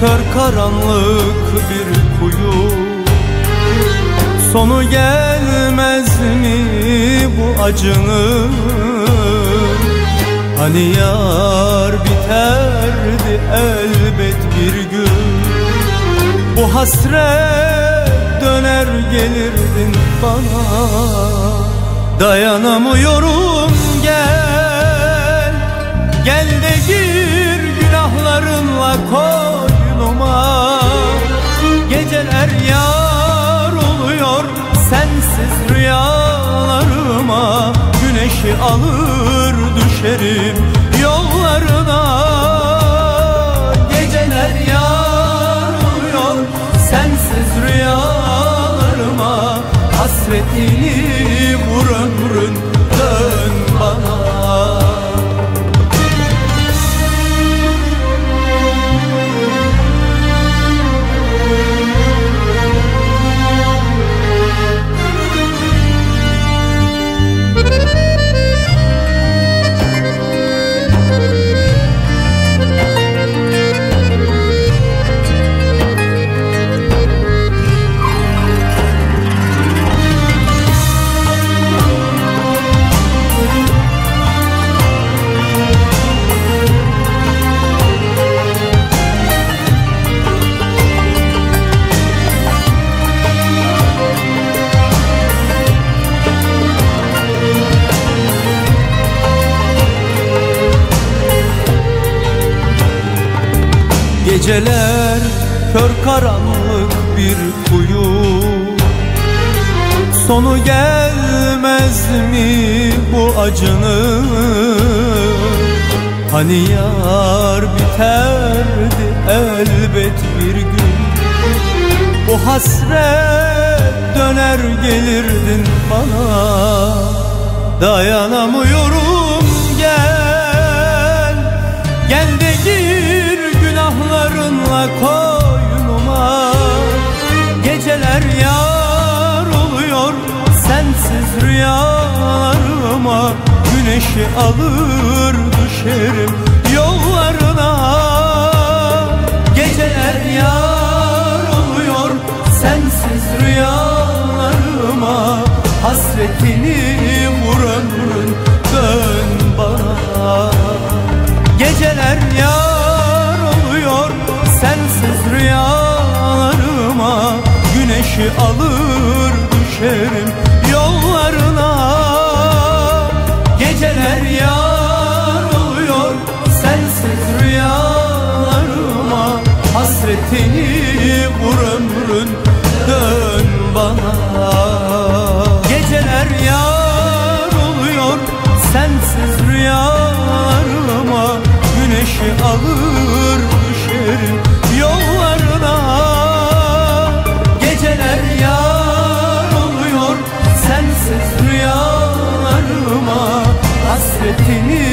kör karanlık bir kuyu. Sonu gelmez mi bu acının Hani yar biterdi elbet bir gün. Bu hasret döner gelirdin bana. Dayanamıyorum koynuma. Geceler yar oluyor sensiz rüyalarıma. Güneşi alır düşerim yollarına. Geceler yar oluyor sensiz rüyalarıma. Hasretini vur ömrün Geceler kör karanlık bir kuyu. Sonu gelmez mi bu acının? Hani yar biterdi elbet bir gün. Bu hasret döner gelirdin bana. Dayanamıyorum. rüyalarıma Güneşi alır düşerim yollarına. Geceler yar oluyor sensiz rüyalarıma Hasretini vur ömrün dön bana. Geceler yar oluyor sensiz rüyalarıma Güneşi alır düşerim hasretini vur ömrün dön bana. Geceler yar oluyor sensiz rüyalarıma Güneşi alır düşerim yollarına. Geceler yar oluyor sensiz rüyalarıma Hasretini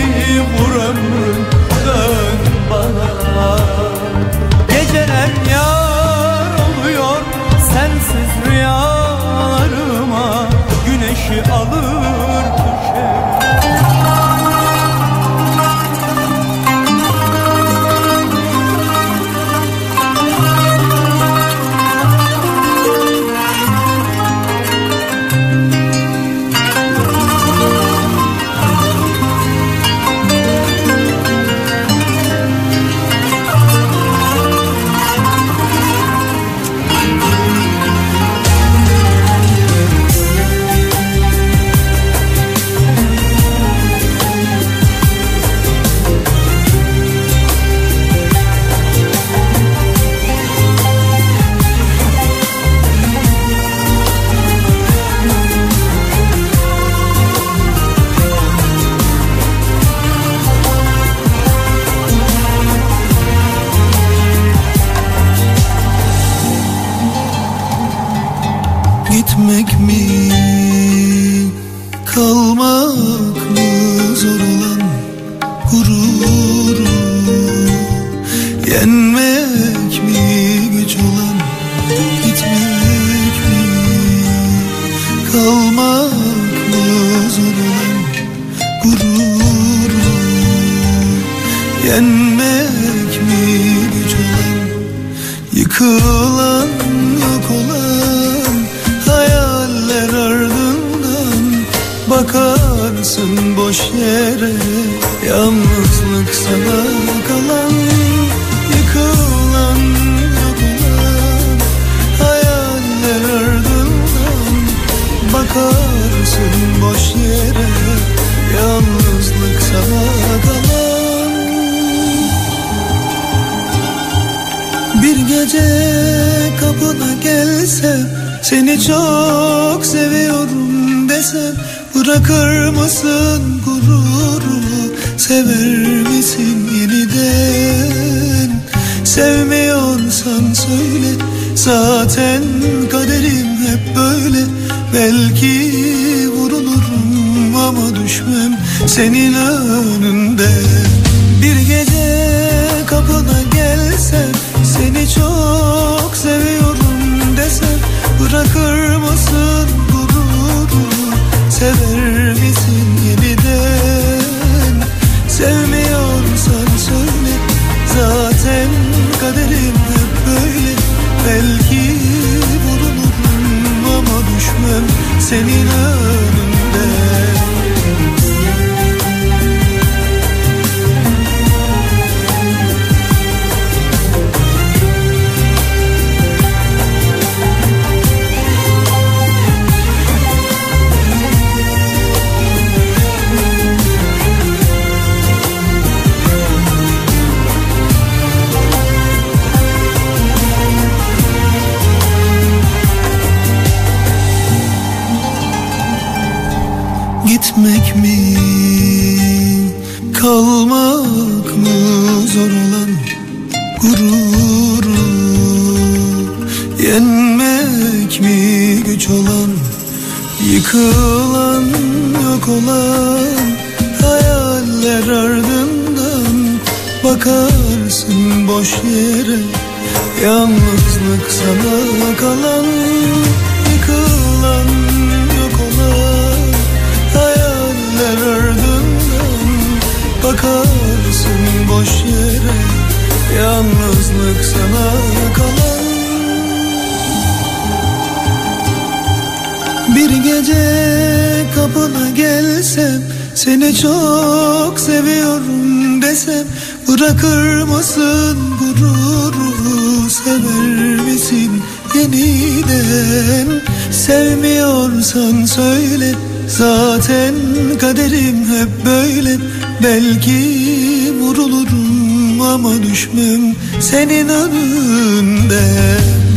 Seni çok seviyorum desem Bırakır mısın gururu Sever misin yeniden? Sevmiyorsan söyle Zaten kaderim hep böyle. Belki vurulurum ama düşmem senin önünde.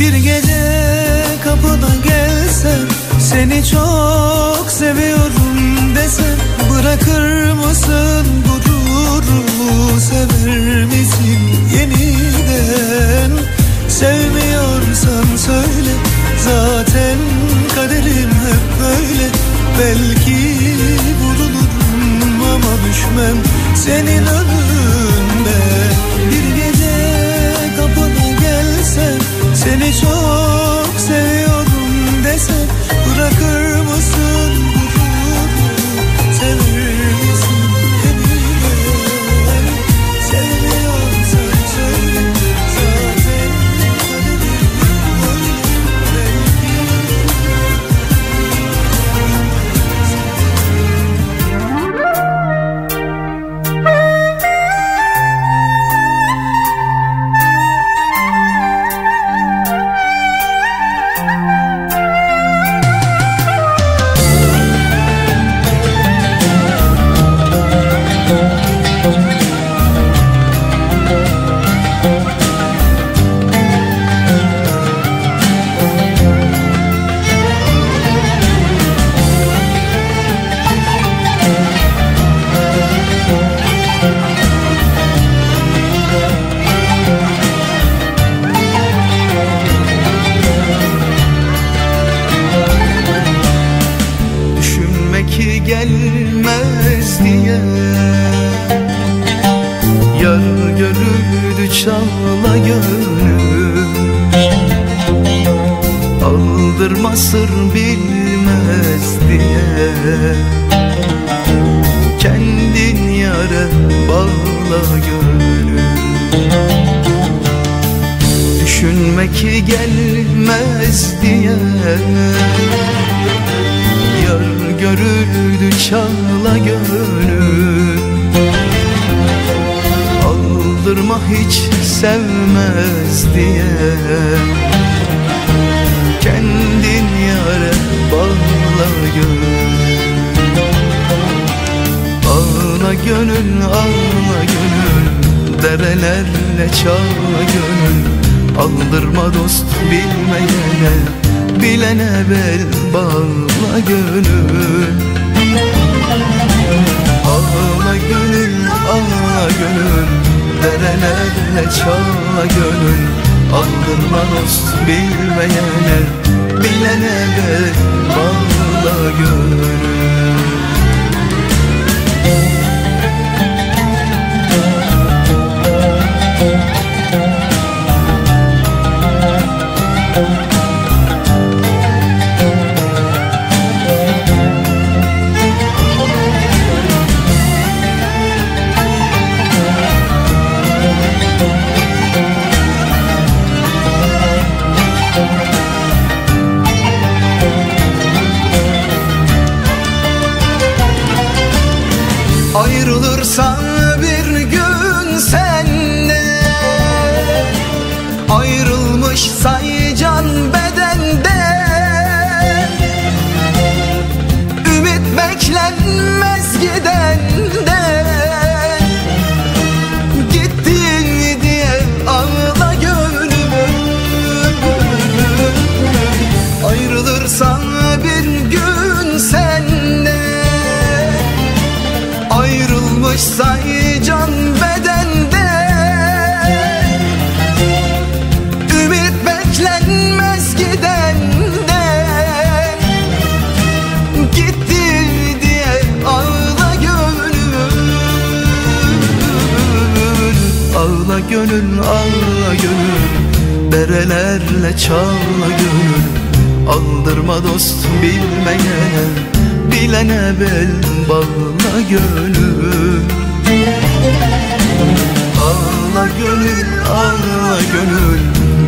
Bir gece kapına gelsem Seni çok seviyorum desem Bırakır mısın gururumu? Sever misin yeniden? Sevmiyorsan söyle zaten kaderim hep böyle. Belki bulunurum ama düşmem senin ölüm ayrılırsan Sayı can bedende. Ümit beklenmez gidende. Gitti diye ağla gönül. Ağla gönül ağla gönül. Berelerle çağla gönül. Aldırma dost bilmeyene. Bilene bel bağla gönül. Ağla gönül ağla gönül.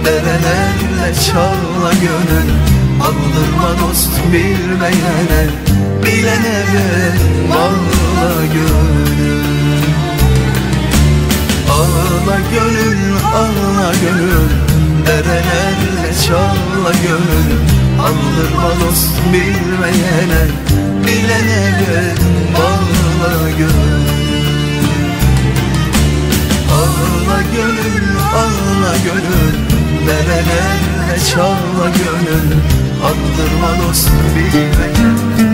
Derelerle çağla gönül. Aldırma dost bilmeyene Bilene bel bağla gönül. Ağla gönül ağla gönül. Derelerle çağla gönül Aldırma dost bilmeyene Bilene gel bağla gönül Ağla gönül. Ağla gönül Derelerle çağla gönül. Aldırma dost bilmeyene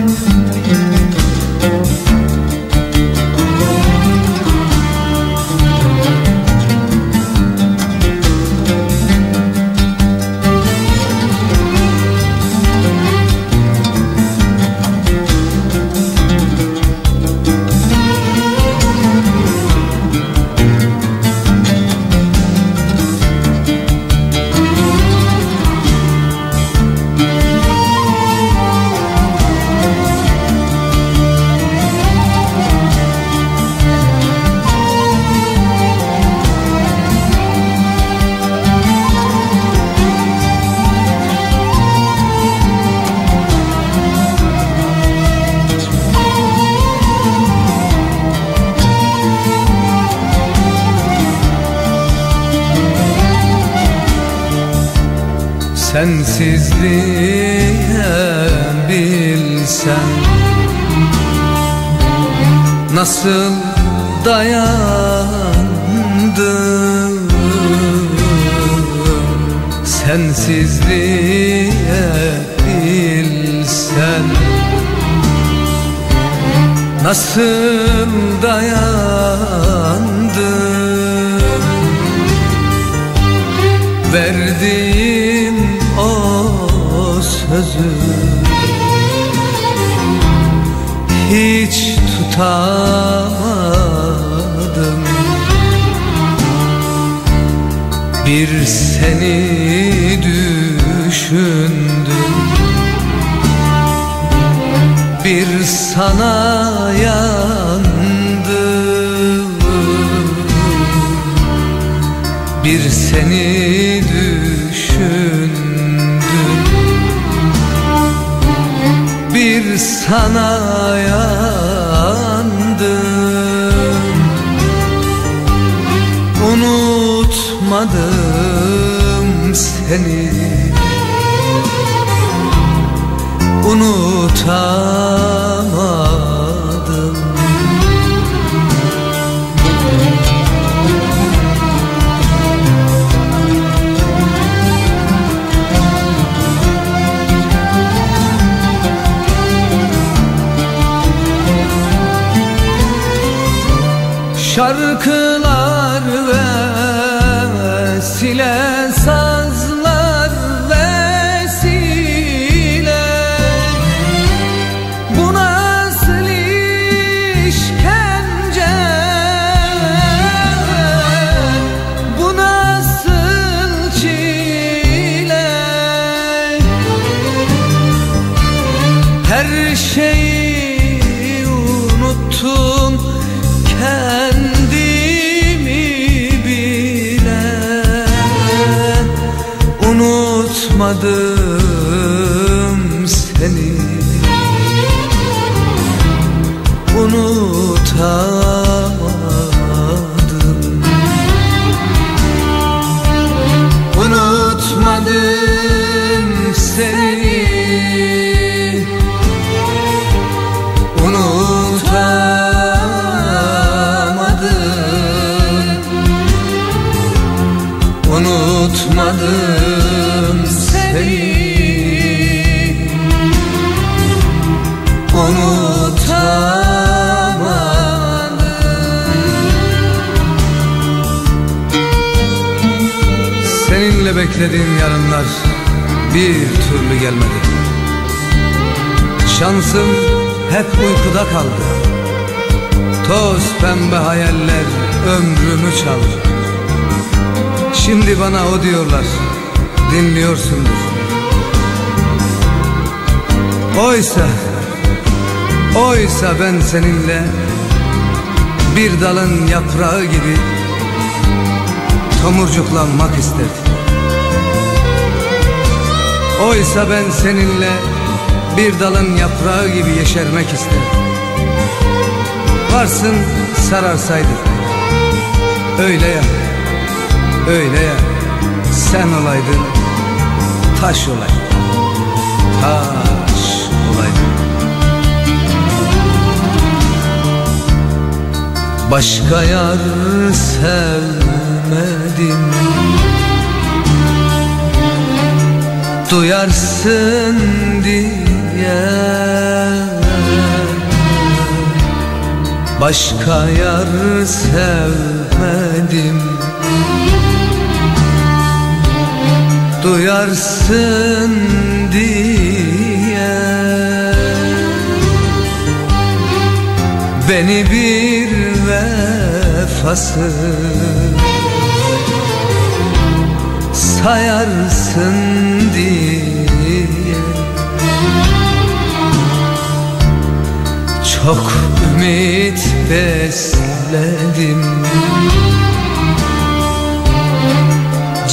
Unutmadım seni olmadı. Beklediğim yarınlar bir türlü gelmedi. Şansım hep uykuda kaldı. Toz pembe hayaller ömrümü çaldı. Şimdi bana o diyorlar dinliyorsundur. Oysa Oysa ben seninle Bir dalın yaprağı gibi Tomurcuklanmak isterdim Oysa ben seninle Bir dalın yaprağı gibi yeşermek isterdim Varsın sararsaydık. Öyle ya Öyle ya. Sen olaydın Taş olaydın Taş olaydın Başka yar sevmedim Duyarsın diye. Başka yar sevmedim. Duyarsın diye. Beni bir vefasız sayarsın diye Çok ümit besledim.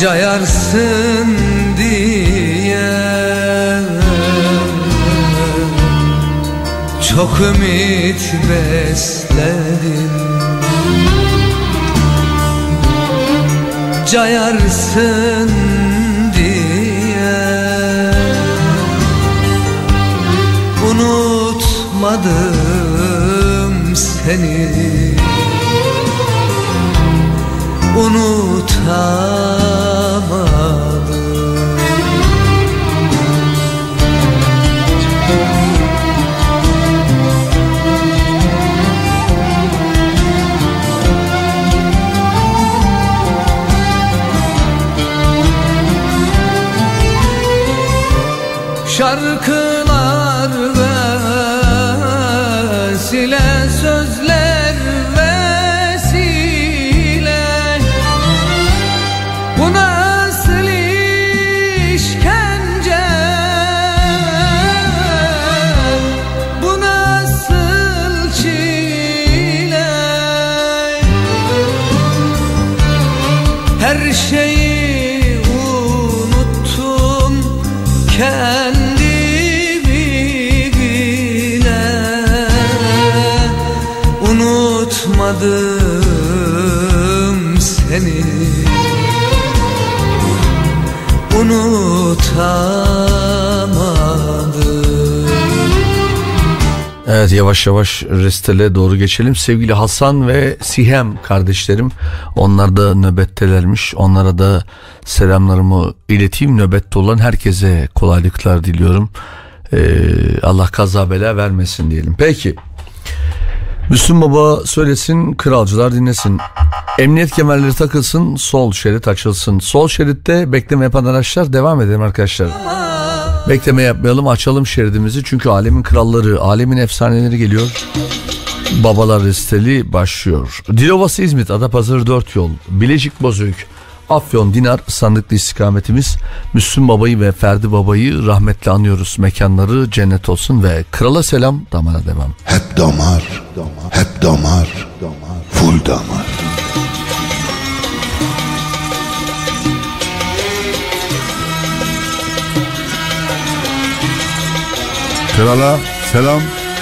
Cayarsın diye. Çok ümit besledim. Cayarsın Unutmadım seni. Unutamadım Unutamadım Evet yavaş yavaş restele doğru geçelim. Sevgili Hasan ve Sihem kardeşlerim onlar da nöbettelermiş. Onlara da selamlarımı ileteyim. Nöbette olan herkese kolaylıklar diliyorum. Ee, Allah kaza bela vermesin diyelim. Peki. Müslüm Baba söylesin, kralcılar dinlesin. Emniyet kemerleri takılsın, sol şerit açılsın. Sol şeritte bekleme yapan araçlar devam edelim arkadaşlar. Bekleme yapmayalım, açalım şeridimizi. Çünkü alemin kralları, alemin efsaneleri geliyor. Babalar listeli başlıyor. Dilovası İzmit, Adapazarı 4 yol, Bilecik Bozüyük, Afyon Dinar sandıklı istikametimiz Müslüm Baba'yı ve Ferdi Baba'yı rahmetle anıyoruz. Mekanları cennet olsun ve krala selam damara devam. Hep damar, hep damar, full damar. Krala selam,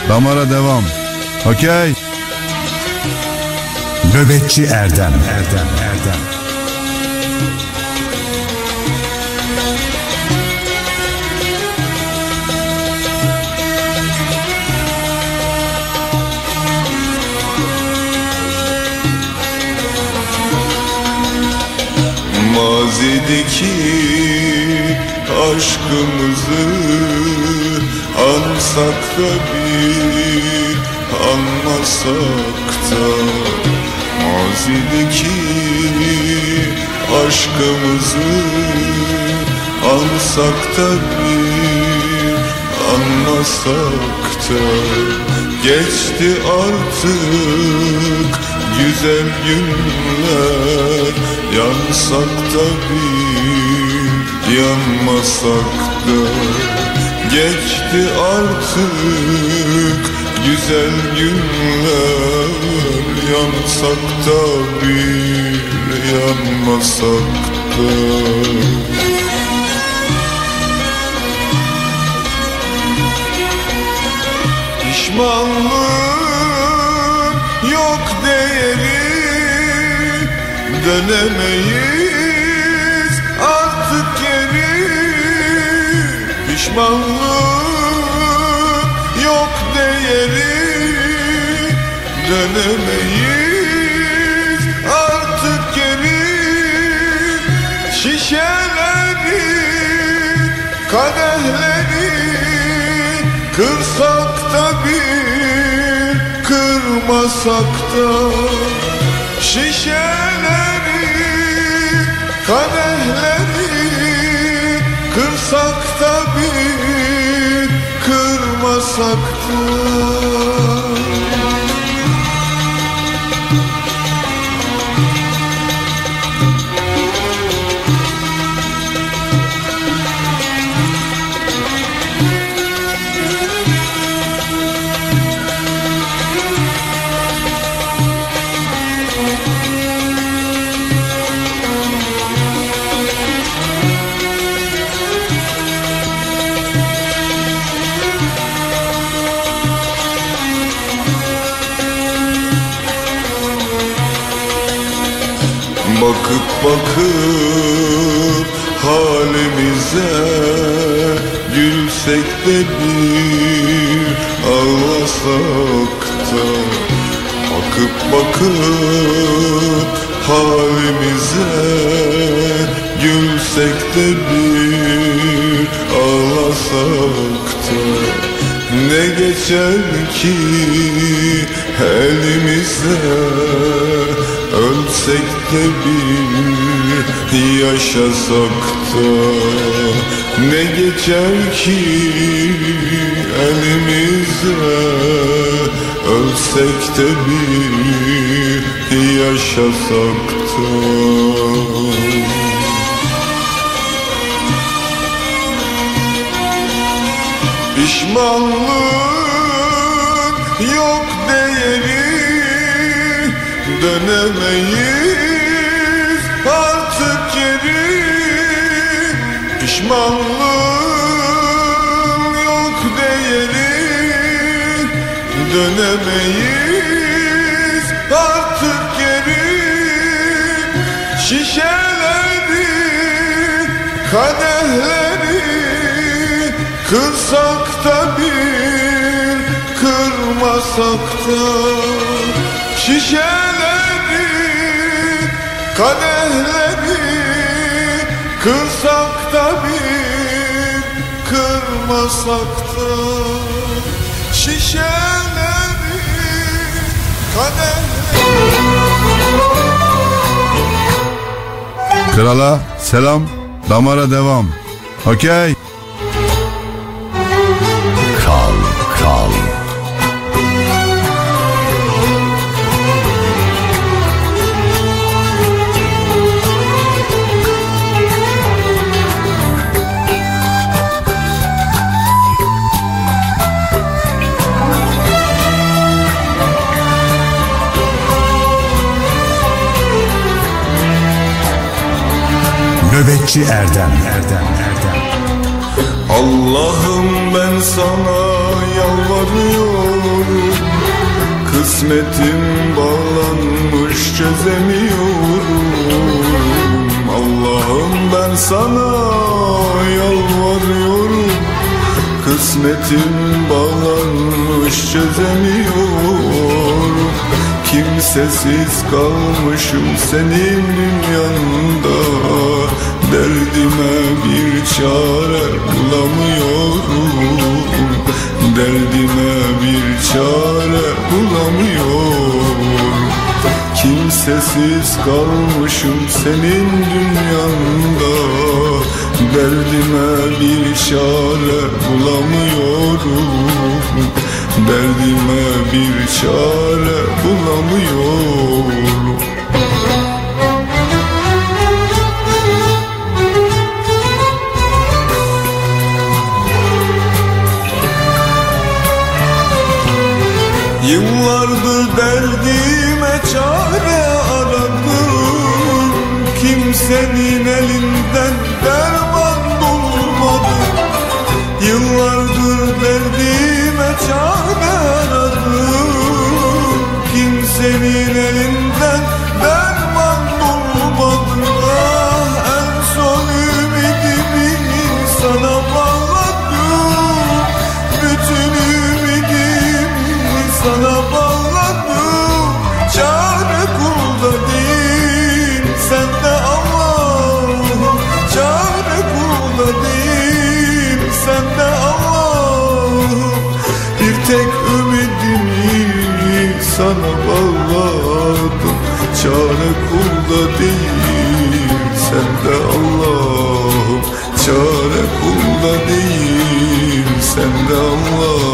damara devam. Okey. Nöbetçi Erdem Erdem Erdem Mazideki aşkımızı ansak da bir anmasak da. Mazideki aşkımızı ansak da bir anmasak da Geçti artık. Güzel günler yansak da bir yanmasak da Geçti artık güzel günler Yansak da bir yanmasak da Pişmanlığın yok değeri Dönemeyiz artık geri. Pişmanlığın yok değeri Dönemeyiz. Artık geri Şişeleri, kadehleri Kırsak da bir, kırmasak da Şişeleri, kadehleri Kırsak da bir, kırmasak da Bakıp halimize Gülsek de bir ağlasak da. Bakıp bakıp halimize Gülsek de bir ağlasak da. Ne geçer ki elimize Ölsek de bir yaşasak da Ne geçer ki elimize Ölsek de bir yaşasak da Pişmanlığın yok değeri. Dönemeyiz Pişmanlığın yok değeri Dönemeyiz. Artık geri Şişeleri, kadehleri Kırsak da bir, kırmasak da Şişeleri, kadehleri da Şişeleri, kadehleri Krala selam, damara devam. Okey. Nöbetçi Erdem, Erdem, Erdem. Allah'ım ben sana yalvarıyorum. Kısmetim bağlanmış çözemiyorum. Allah'ım ben sana yalvarıyorum. Kısmetim bağlanmış çözemiyorum. Kimsesiz kalmışım senin dünyanda Derdime bir çare bulamıyorum. Derdime bir çare bulamıyorum. Kimsesiz kalmışım senin dünyanda. Derdime bir çare bulamıyorum. Derdime bir çare bulamıyorum Yıllardır derdime çare aradım. Kimsenin elinden derman bulmadı Yıllardır derdime çare aradım. Kimsenin elinden sana bağladım. Çare kulda değil sende Allah'ım. Çare kulda değil sende Allah'ım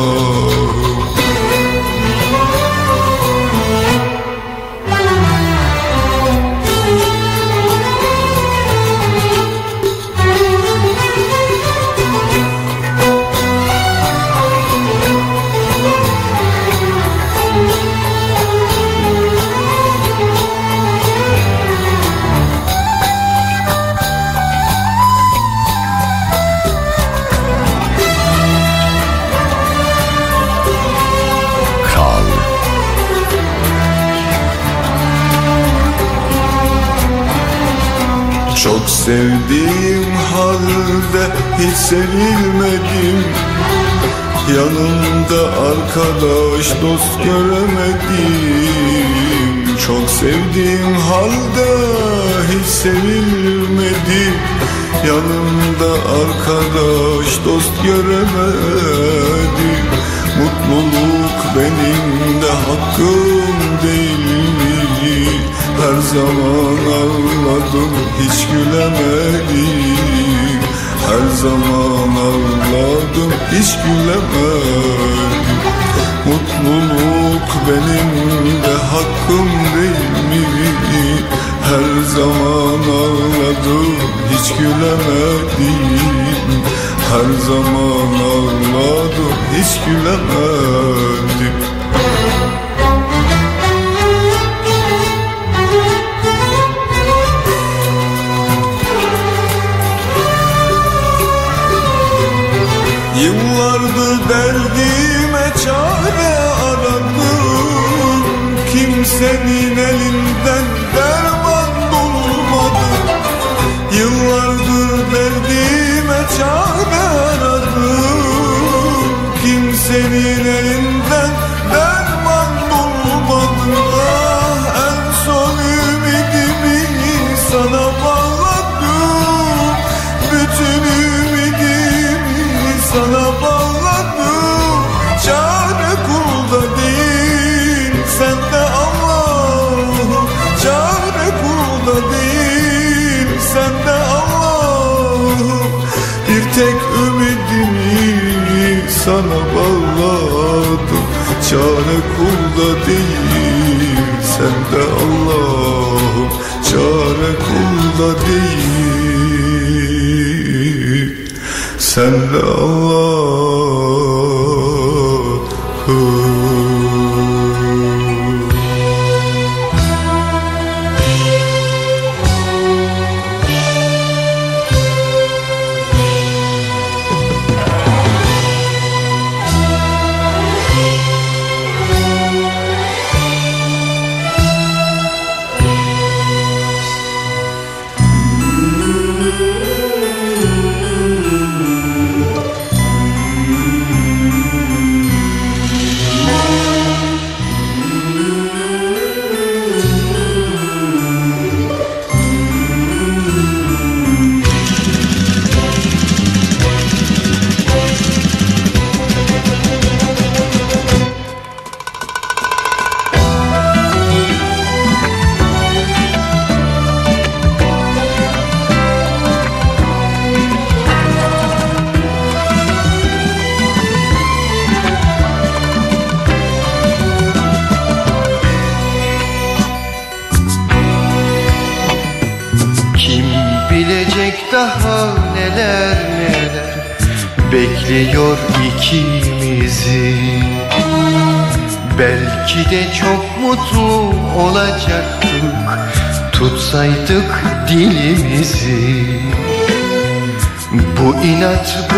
sevdiğim halde hiç sevilmedim. Yanımda arkadaş dost göremedim. Çok sevdiğim halde hiç sevilmedim. Yanımda arkadaş dost göremedim. Mutluluk benim de hakkım değil? Her zaman ağladım hiç gülemedim. Her zaman ağladım hiç gülemedim. Mutluluk benim de hakkım değil mi? Her zaman ağladım hiç gülemedim. Her zaman ağladım hiç gülemedim derdime çare aradım. Kimsenin elinden derman bulmadı Yıllardır derdime çare aradım. Kimsenin elinden sana bağladım. Çare kulda değil sende Allah'ım. Çare kulda değil sende Allah'ım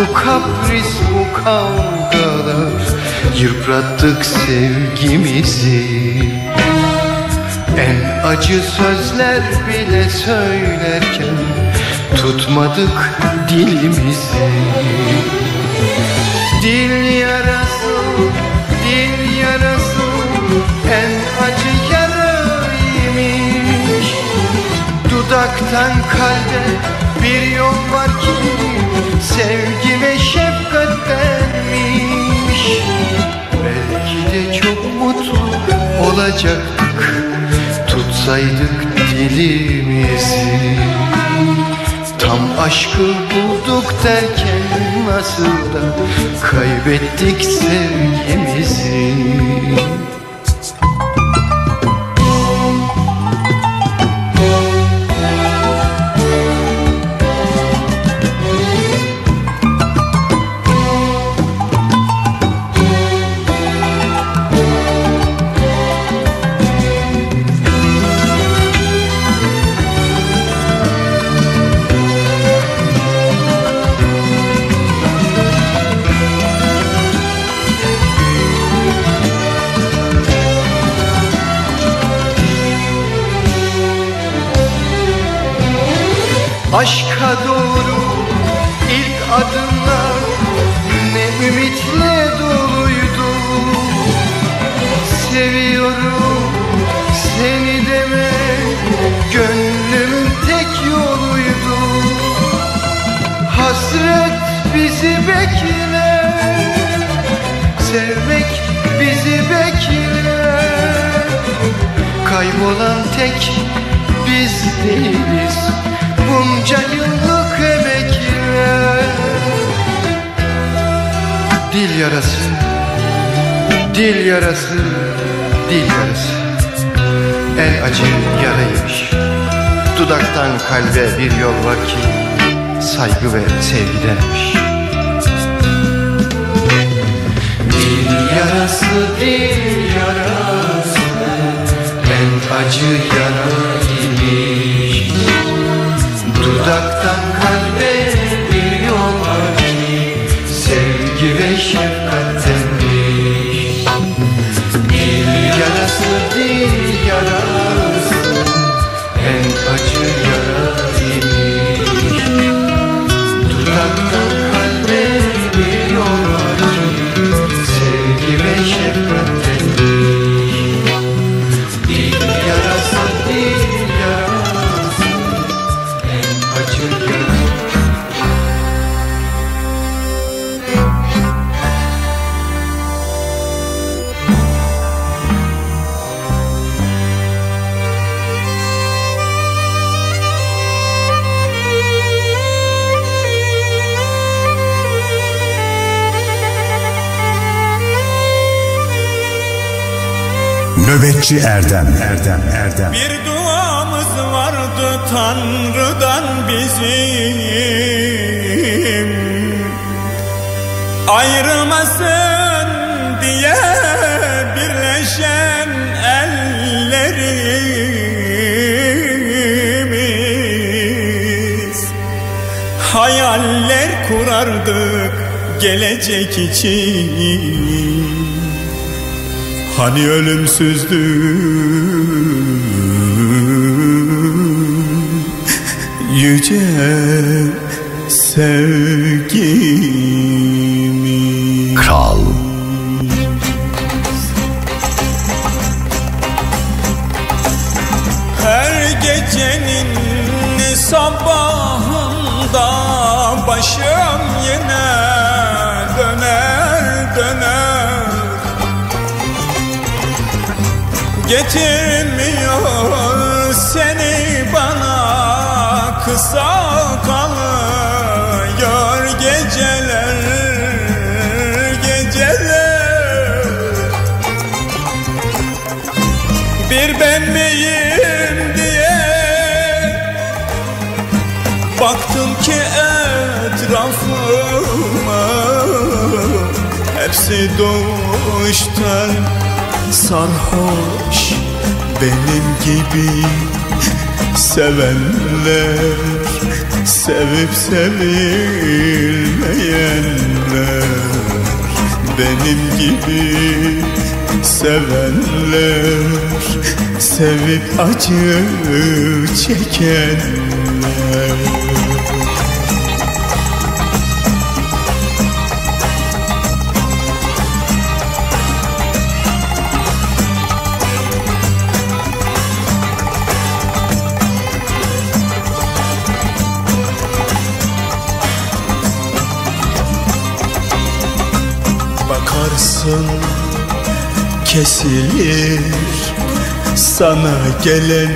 bu kapris, bu kavgalar Yıprattık sevgimizi. En acı sözler bile söylerken Tutmadık dilimizi. Dil yarası, dil yarası En acı yaraymış Dudaktan kalbe bir yol var ki Sevgi vermiş. Belki de çok mutlu olacaktık Tutsaydık dilimizi. Tam aşkı bulduk derken nasıl da kaybettik sevgimizi Aşka doğru ilk adımlar ne ümitle doluydu. Seviyorum seni deme gönlümün tek yoluydu. Hasret bizi bekler Sevmek bizi bekler Kaybolan tek biz değiliz Bunca yıllık emekler Dil yarası Dil yarası Dil yarası. En acı yaraymış Dudaktan kalbe bir yol var ki Saygı ve sevgidenmiş Dil yarası, dil yarası. En acı yara Dudaktan Nöbetçi Erdem. Erdem Erdem. Bir duamız vardı Tanrı'dan bizim. Ayrılmasın diye birleşen ellerimiz. Hayaller kurardık gelecek için Hani ölümsüzdü yüce sevgimiz Getirmiyor seni bana kısa kalıyor geceler geceler. Bir ben miyim diye baktım ki etrafıma hepsi doğuştan sarhoş. Benim gibi sevenler Sevip sevilmeyenler. Benim gibi sevenler Sevip acı çekenler Bakarsın kesilir sana gelen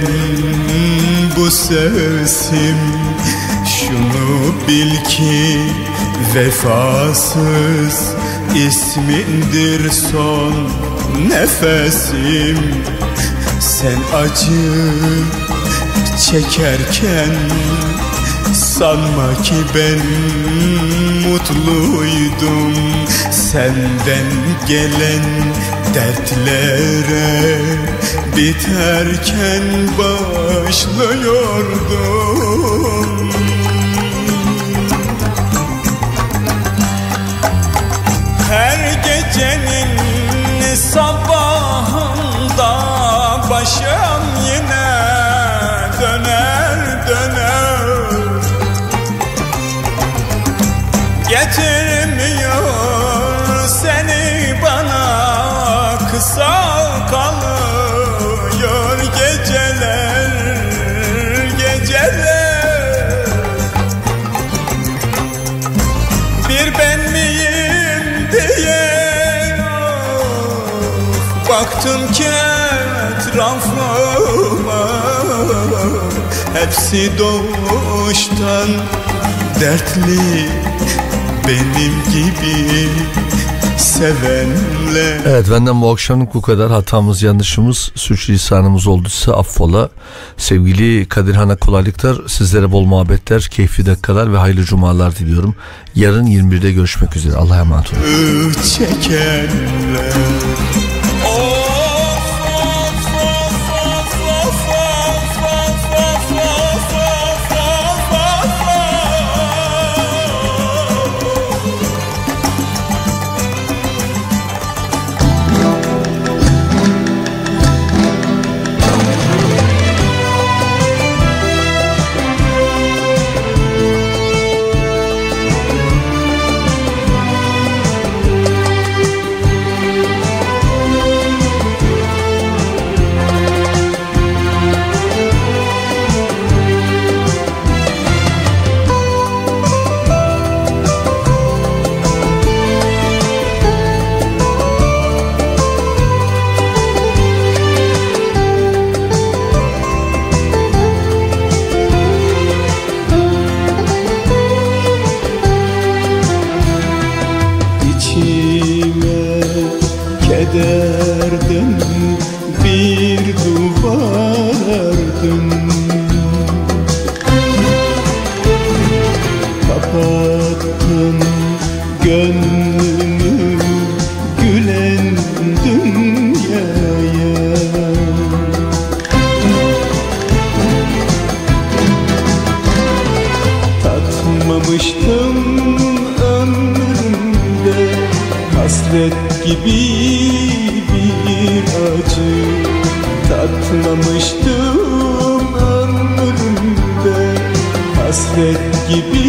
bu sesim? Şunu bil ki vefasız ismindir son nefesim. Sen acı çekerken Sanma ki ben mutluydum. Senden gelen dertlere Biterken başlıyordum. Her gecenin sabahında başım Hepsi doğuştan dertli benim gibi sevenler. Evet benden bu akşamlık bu kadar hatamız yanlışımız suç lisanımız olduysa affola. Sevgili Kadirhan'a kolaylıklar sizlere bol muhabbetler keyifli dakikalar ve hayırlı cumalar diliyorum. Yarın 21'de görüşmek üzere. Allah'a emanet olun. Çekenler gibi